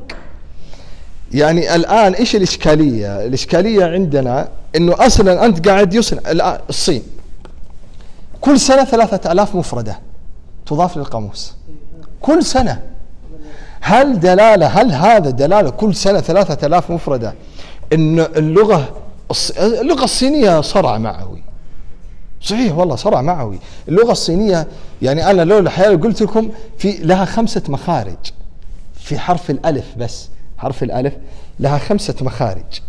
يعني الآن إيش الإشكالية؟ الإشكالية عندنا أنه أصلا أنت قاعد يصنع الآن الصين. كل سنة ثلاثة ألاف مفردة تضاف للقاموس. كل سنة. هل دلالة هل هذا دلالة كل سنة ثلاثة ألاف مفردة؟ إن اللغة اللغة الصينية صرع معوي صحيح والله صرع معوي اللغة الصينية يعني أنا لو الحياة قلت لكم في لها خمسة مخارج. في حرف الألف بس حرف الألف لها خمسة مخارج.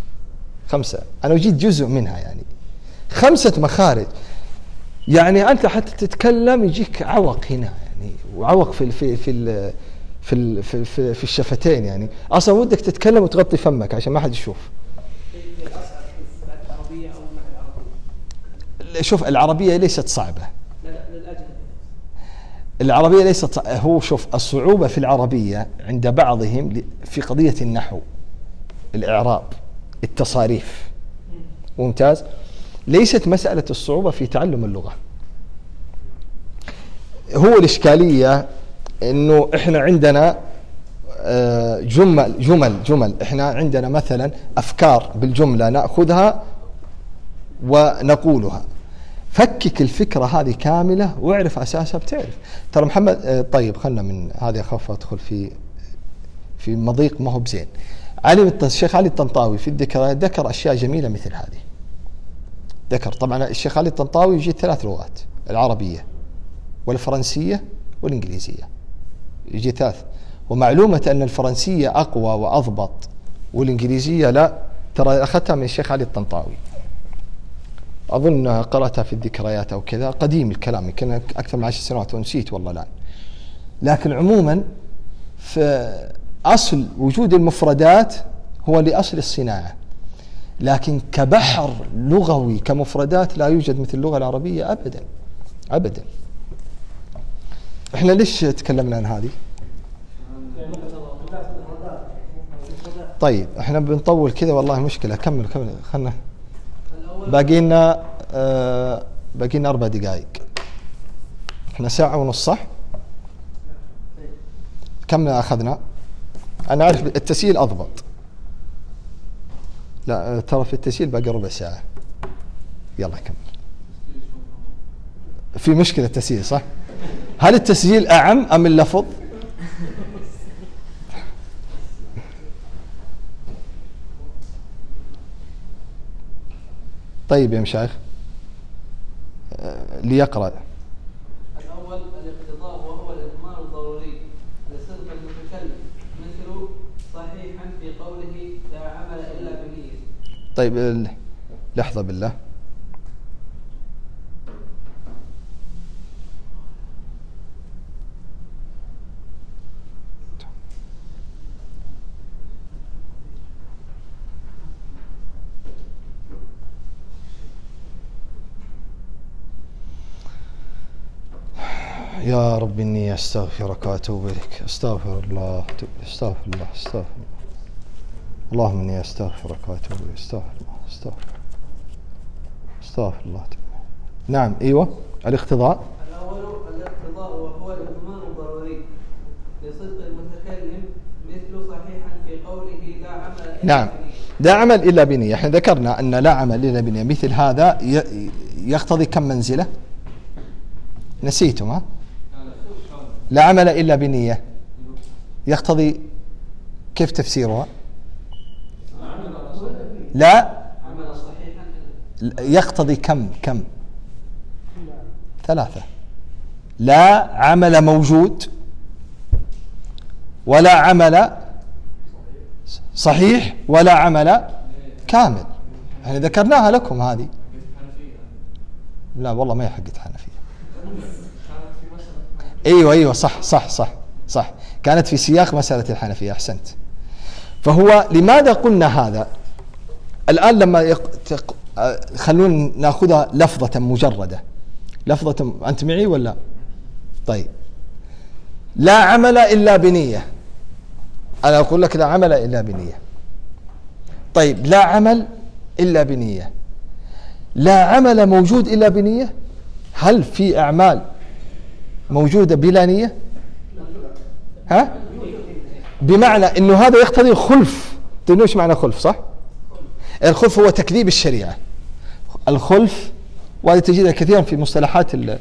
خمسة. أنا وجيت جزء منها يعني. خمسة مخارج. يعني أنت حتى تتكلم يجيك عوق هنا يعني وعوق في في في في في, في, الشفتين يعني. أصلا ودك تتكلم وتغطي فمك عشان ما حد يشوف هي الاصعب بعد العربيه أو مع العربيه شوف العربية ليست للاجنبي العربية ليست هو شوف الصعوبة في العربية عند بعضهم في قضية النحو الإعراب التصاريف. ممتاز؟ ليست مسألة الصعوبة في تعلم اللغة. هو الإشكالية إنه إحنا عندنا آه، جمل جمل جمل. إحنا عندنا مثلا أفكار بالجملة نأخذها ونقولها. فكك الفكرة هذه كاملة واعرف أساسها بتعرف. ترى محمد آه، طيب خلنا من هذه أخاف أدخل في في مضيق ما هو بزين. علي الشيخ علي الطنطاوي في الذكريات ذكر أشياء جميلة مثل هذه. ذكر طبعا الشيخ علي الطنطاوي يجيد ثلاث لغات العربية والفرنسية والإنجليزية. يجي ثلاث. ومعلومة أن الفرنسية أقوى وأضبط والإنجليزية لا. ترى أخذتها من الشيخ علي الطنطاوي. أظن قرأتها في الذكريات أو كذا قديم الكلام يمكن أكثر من عشر سنوات ونسيت والله الآن. لكن عموما في أصل وجود المفردات هو لأصل الصناعة. لكن كبحر لغوي كمفردات لا يوجد مثل اللغة العربية أبدا أبدا. إحنا ليش تكلمنا عن هذه؟ طيب إحنا بنطول كذا والله مشكلة. كمل كمل خلنا باقي لنا آه باقي لنا أربع دقائق إحنا ساعة ونص صح؟ كم أخذنا؟ أنا أعرف التسجيل أضبط لا آه، ترى في التسجيل باقي ربع ساعة يلا كمل في مشكلة تسجيل صح؟ هل التسجيل أعم أم اللفظ؟ طيب يا مشايخ. آه، ليقرأ. الأول الاقتضاء وهو الإضمار الضروري لصدق المتكلم مثل صحيحا في قوله لا عمل إلا طيب لحظة بالله. يا رب إني أستغفرك وأتوب إليك. أستغفر الله أستغفر الله أستغفر الله. اللهم إني أستغفرك وأتوب إليك. أستغفر الله أستغفر أستغفر الله نعم أيوة. الاقتضاء. الأول الاقتضاء وهو الإضمار الضروري لصدق المتكلم مثل صحيحا في قوله لا عمل إلا نعم. لا عمل إلا بنية. إحنا ذكرنا أن لا عمل إلا بنية. مثل هذا يقتضي كم منزلة؟ نسيتم ها؟ لا عمل إلا بنية. يقتضي كيف تفسيرها؟ لا. يقتضي كم كم؟ ثلاثة. لا عمل موجود ولا عمل صحيح ولا عمل كامل. يعني ذكرناها لكم هذه. لا والله ما هي حقت حنفية. أيوه أيوه صح صح صح صح. كانت في سياق مسألة الحنفية أحسنت. فهو لماذا قلنا هذا؟ الآن لما يق... تق... آه، خلونا نأخذها لفظة مجردة. لفظة أنت معي ولا؟ طيب. لا عمل إلا بنية. أنا أقول لك لا عمل إلا بنية. طيب لا عمل إلا بنية. لا عمل موجود إلا بنية؟ هل في أعمال موجودة بلا نية؟ ها؟ بمعنى أنه هذا يقتضي خلف تدرون إيش معنى خلف صح؟ الخلف هو تكذيب الشريعة. الخلف وهذه تجدها كثيرا في مصطلحات ال-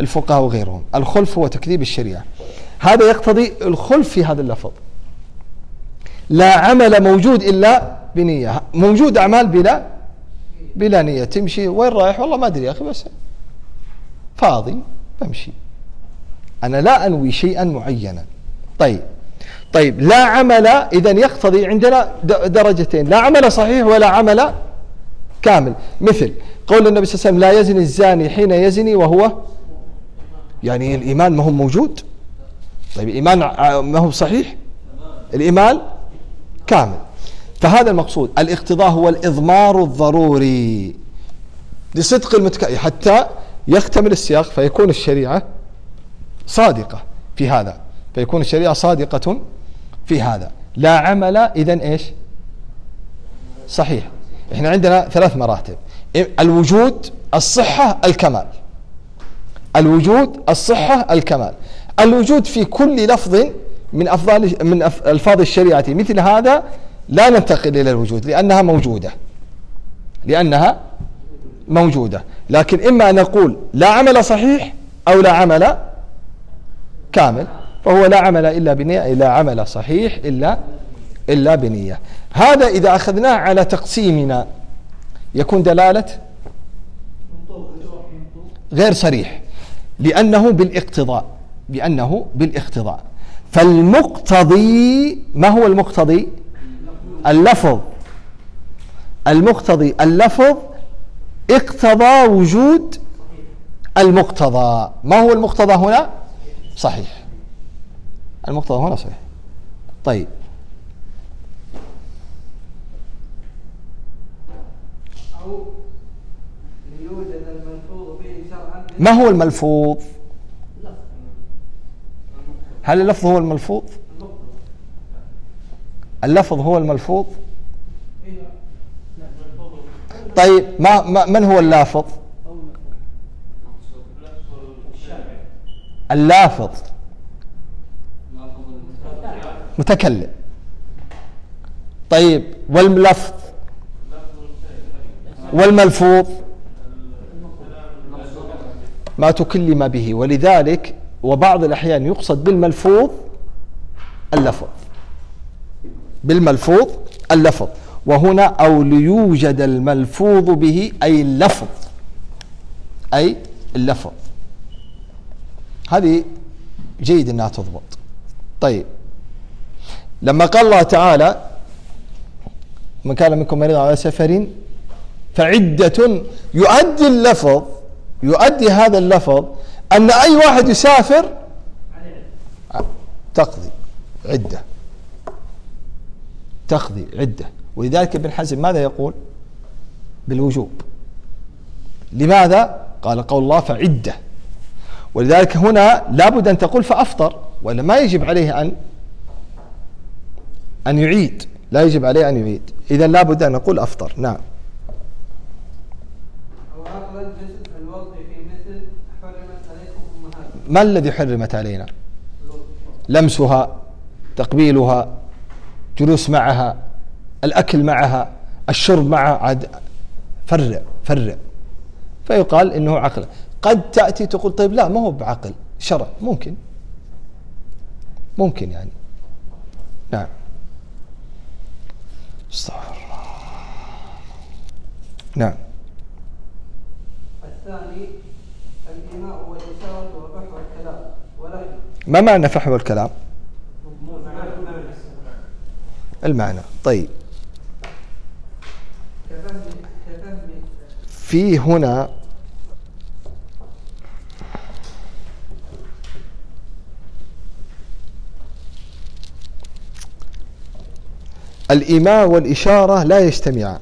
الفقهاء وغيرهم. الخلف هو تكذيب الشريعة. هذا يقتضي الخلف في هذا اللفظ. لا عمل موجود إلا بنية. موجود أعمال بلا بلا نية. تمشي وين رايح؟ والله ما أدري يا أخي بس فاضي بمشي. أنا لا أنوي شيئا معينا. طيب. طيب لا عمل إذا يقتضي عندنا درجتين. لا عمل صحيح ولا عمل كامل. مثل قول النبي صلى الله عليه وسلم لا يزني الزاني حين يزني وهو يعني الإيمان ما هو موجود؟ طيب الإيمان ما هو صحيح؟ الإيمان كامل. فهذا المقصود. الاقتضاء هو الإضمار الضروري لصدق المتك حتى يكتمل السياق فيكون الشريعة صادقة في هذا. فيكون الشريعة صادقة في هذا. لا عمل إذا إيش؟ صحيح. إحنا عندنا ثلاث مراتب. الوجود الصحة الكمال. الوجود الصحة الكمال. الوجود في كل لفظ من أفضال من ألفاظ الشريعة. مثل هذا لا ننتقل إلى الوجود لأنها موجودة. لأنها موجودة. لكن إما أن نقول لا عمل صحيح أو لا عمل كامل فهو لا عمل إلا بنية لا عمل صحيح إلا إلا بنية. هذا إذا أخذناه على تقسيمنا يكون دلالة غير صريح لأنه بالاقتضاء لأنه بالاقتضاء. فالمقتضي ما هو المقتضي؟ اللفظ. المقتضي اللفظ اقتضى وجود المقتضى. ما هو المقتضى هنا؟ صحيح. المقتضى هنا صحيح. طيب. أو ليوجد الملفوظ به شرعا ما هو الملفوظ؟ هل اللفظ هو الملفوظ؟ اللفظ هو الملفوظ. طيب ما, ما من هو اللافظ؟ اللافظ. متكلم. طيب واللفظ والملفوظ. ما تكلم به. ولذلك وبعض الأحيان يقصد بالملفوظ اللفظ. بالملفوظ اللفظ. وهنا أو ليوجد الملفوظ به أي اللفظ. أي اللفظ. هذه جيد أنها تضبط. طيب. لما قال الله تعالى من كان منكم مريضا على سفر فعدة يؤدي اللفظ يؤدي هذا اللفظ أن أي واحد يسافر تقضي عدة. تقضي عدة. ولذلك ابن حزم ماذا يقول؟ بالوجوب. لماذا؟ قال قول الله فعدة. ولذلك هنا لابد أن تقول فأفطر ولا ما يجب عليه أن أن يعيد. لا يجب عليه أن يعيد. إذا لابد أن نقول أفطر. نعم. ما الذي حرمت علينا؟ لمسها تقبيلها جلوس معها الأكل معها الشرب معها عاد فرع فرع. فيقال إنه عقل. قد تأتي تقول طيب لا ما هو بعقل شرع ممكن. ممكن يعني. نعم. استغفر الله. نعم. الثاني الإيماء والإشارة وفحوى الكلام ولكن ما معنى فحوى الكلام؟ المعنى. طيب. كفهم كفهم. في هنا الإيماء والإشارة لا يجتمعان.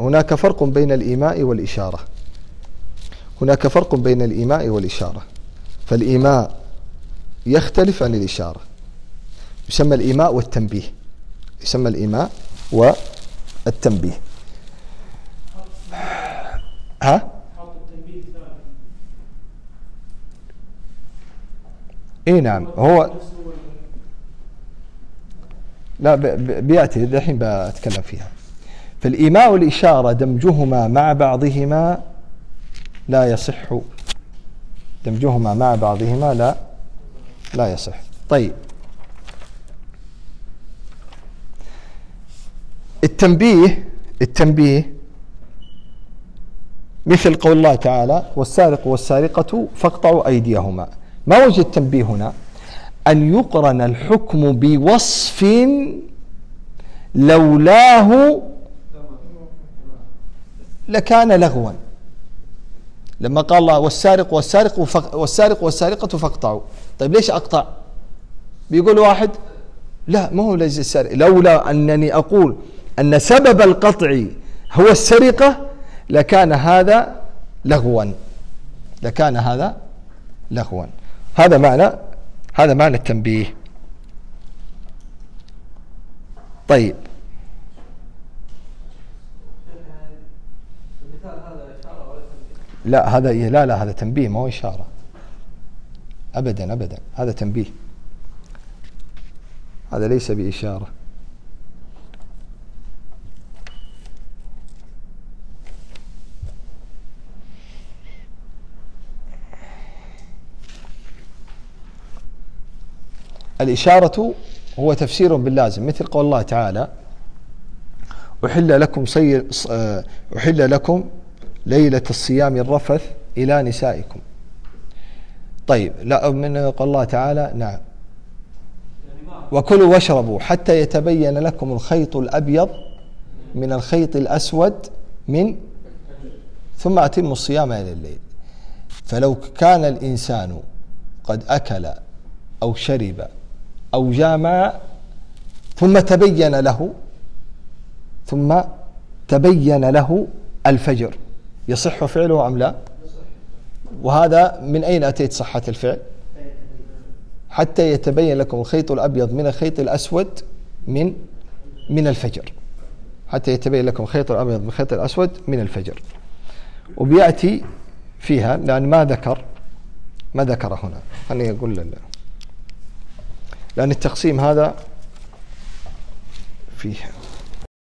هناك فرق بين الإيماء والإشارة. هناك فرق بين الإيماء والإشارة. فالإيماء يختلف عن الإشارة. يسمى الإيماء والتنبيه. يسمى الإيماء والتنبيه. ها؟ اي نعم. هو لا بيأتي الحين بتكلم فيها. فالإيماء والإشارة دمجهما مع بعضهما لا يصح. دمجهما مع بعضهما لا لا يصح. طيب. التنبيه التنبيه مثل قول الله تعالى والسارق والسارقة فاقطعوا أيديهما. ما وجه التنبيه هنا؟ أن يقرن الحكم بوصف لولاه لكان لغوا. لما قال الله والسارق والسارق والسارق والسارقة فاقطعوا. طيب ليش أقطع؟ بيقول واحد لا ما هو ليس السارق. لولا أنني أقول أن سبب القطع هو السرقة لكان هذا لغوا. لكان هذا لغوا. هذا معنى هذا معنى التنبيه. طيب. لا هذا إيه؟ لا لا هذا تنبيه ما هو إشارة. أبدا أبدا هذا تنبيه. هذا ليس بإشارة. الإشارة هو تفسير باللازم مثل قول الله تعالى أحل لكم صي... آه، أحل لكم ليلة الصيام الرفث إلى نسائكم. طيب لا من قول الله تعالى نعم. وكلوا واشربوا حتى يتبين لكم الخيط الأبيض من الخيط الأسود من ثم أتموا الصيام إلى الليل. فلو كان الإنسان قد أكل أو شرب أو جامع ثم تبين له ثم تبين له الفجر. يصح فعله أم لا؟ وهذا من أين أتيت صحة الفعل؟ حتى يتبين لكم الخيط الأبيض من الخيط الأسود من من الفجر. حتى يتبين لكم الخيط الأبيض من الخيط الأسود من الفجر. وبيأتي فيها لأن ما ذكر ما ذكر هنا. خليني أقول لله لأن التقسيم هذا فيه.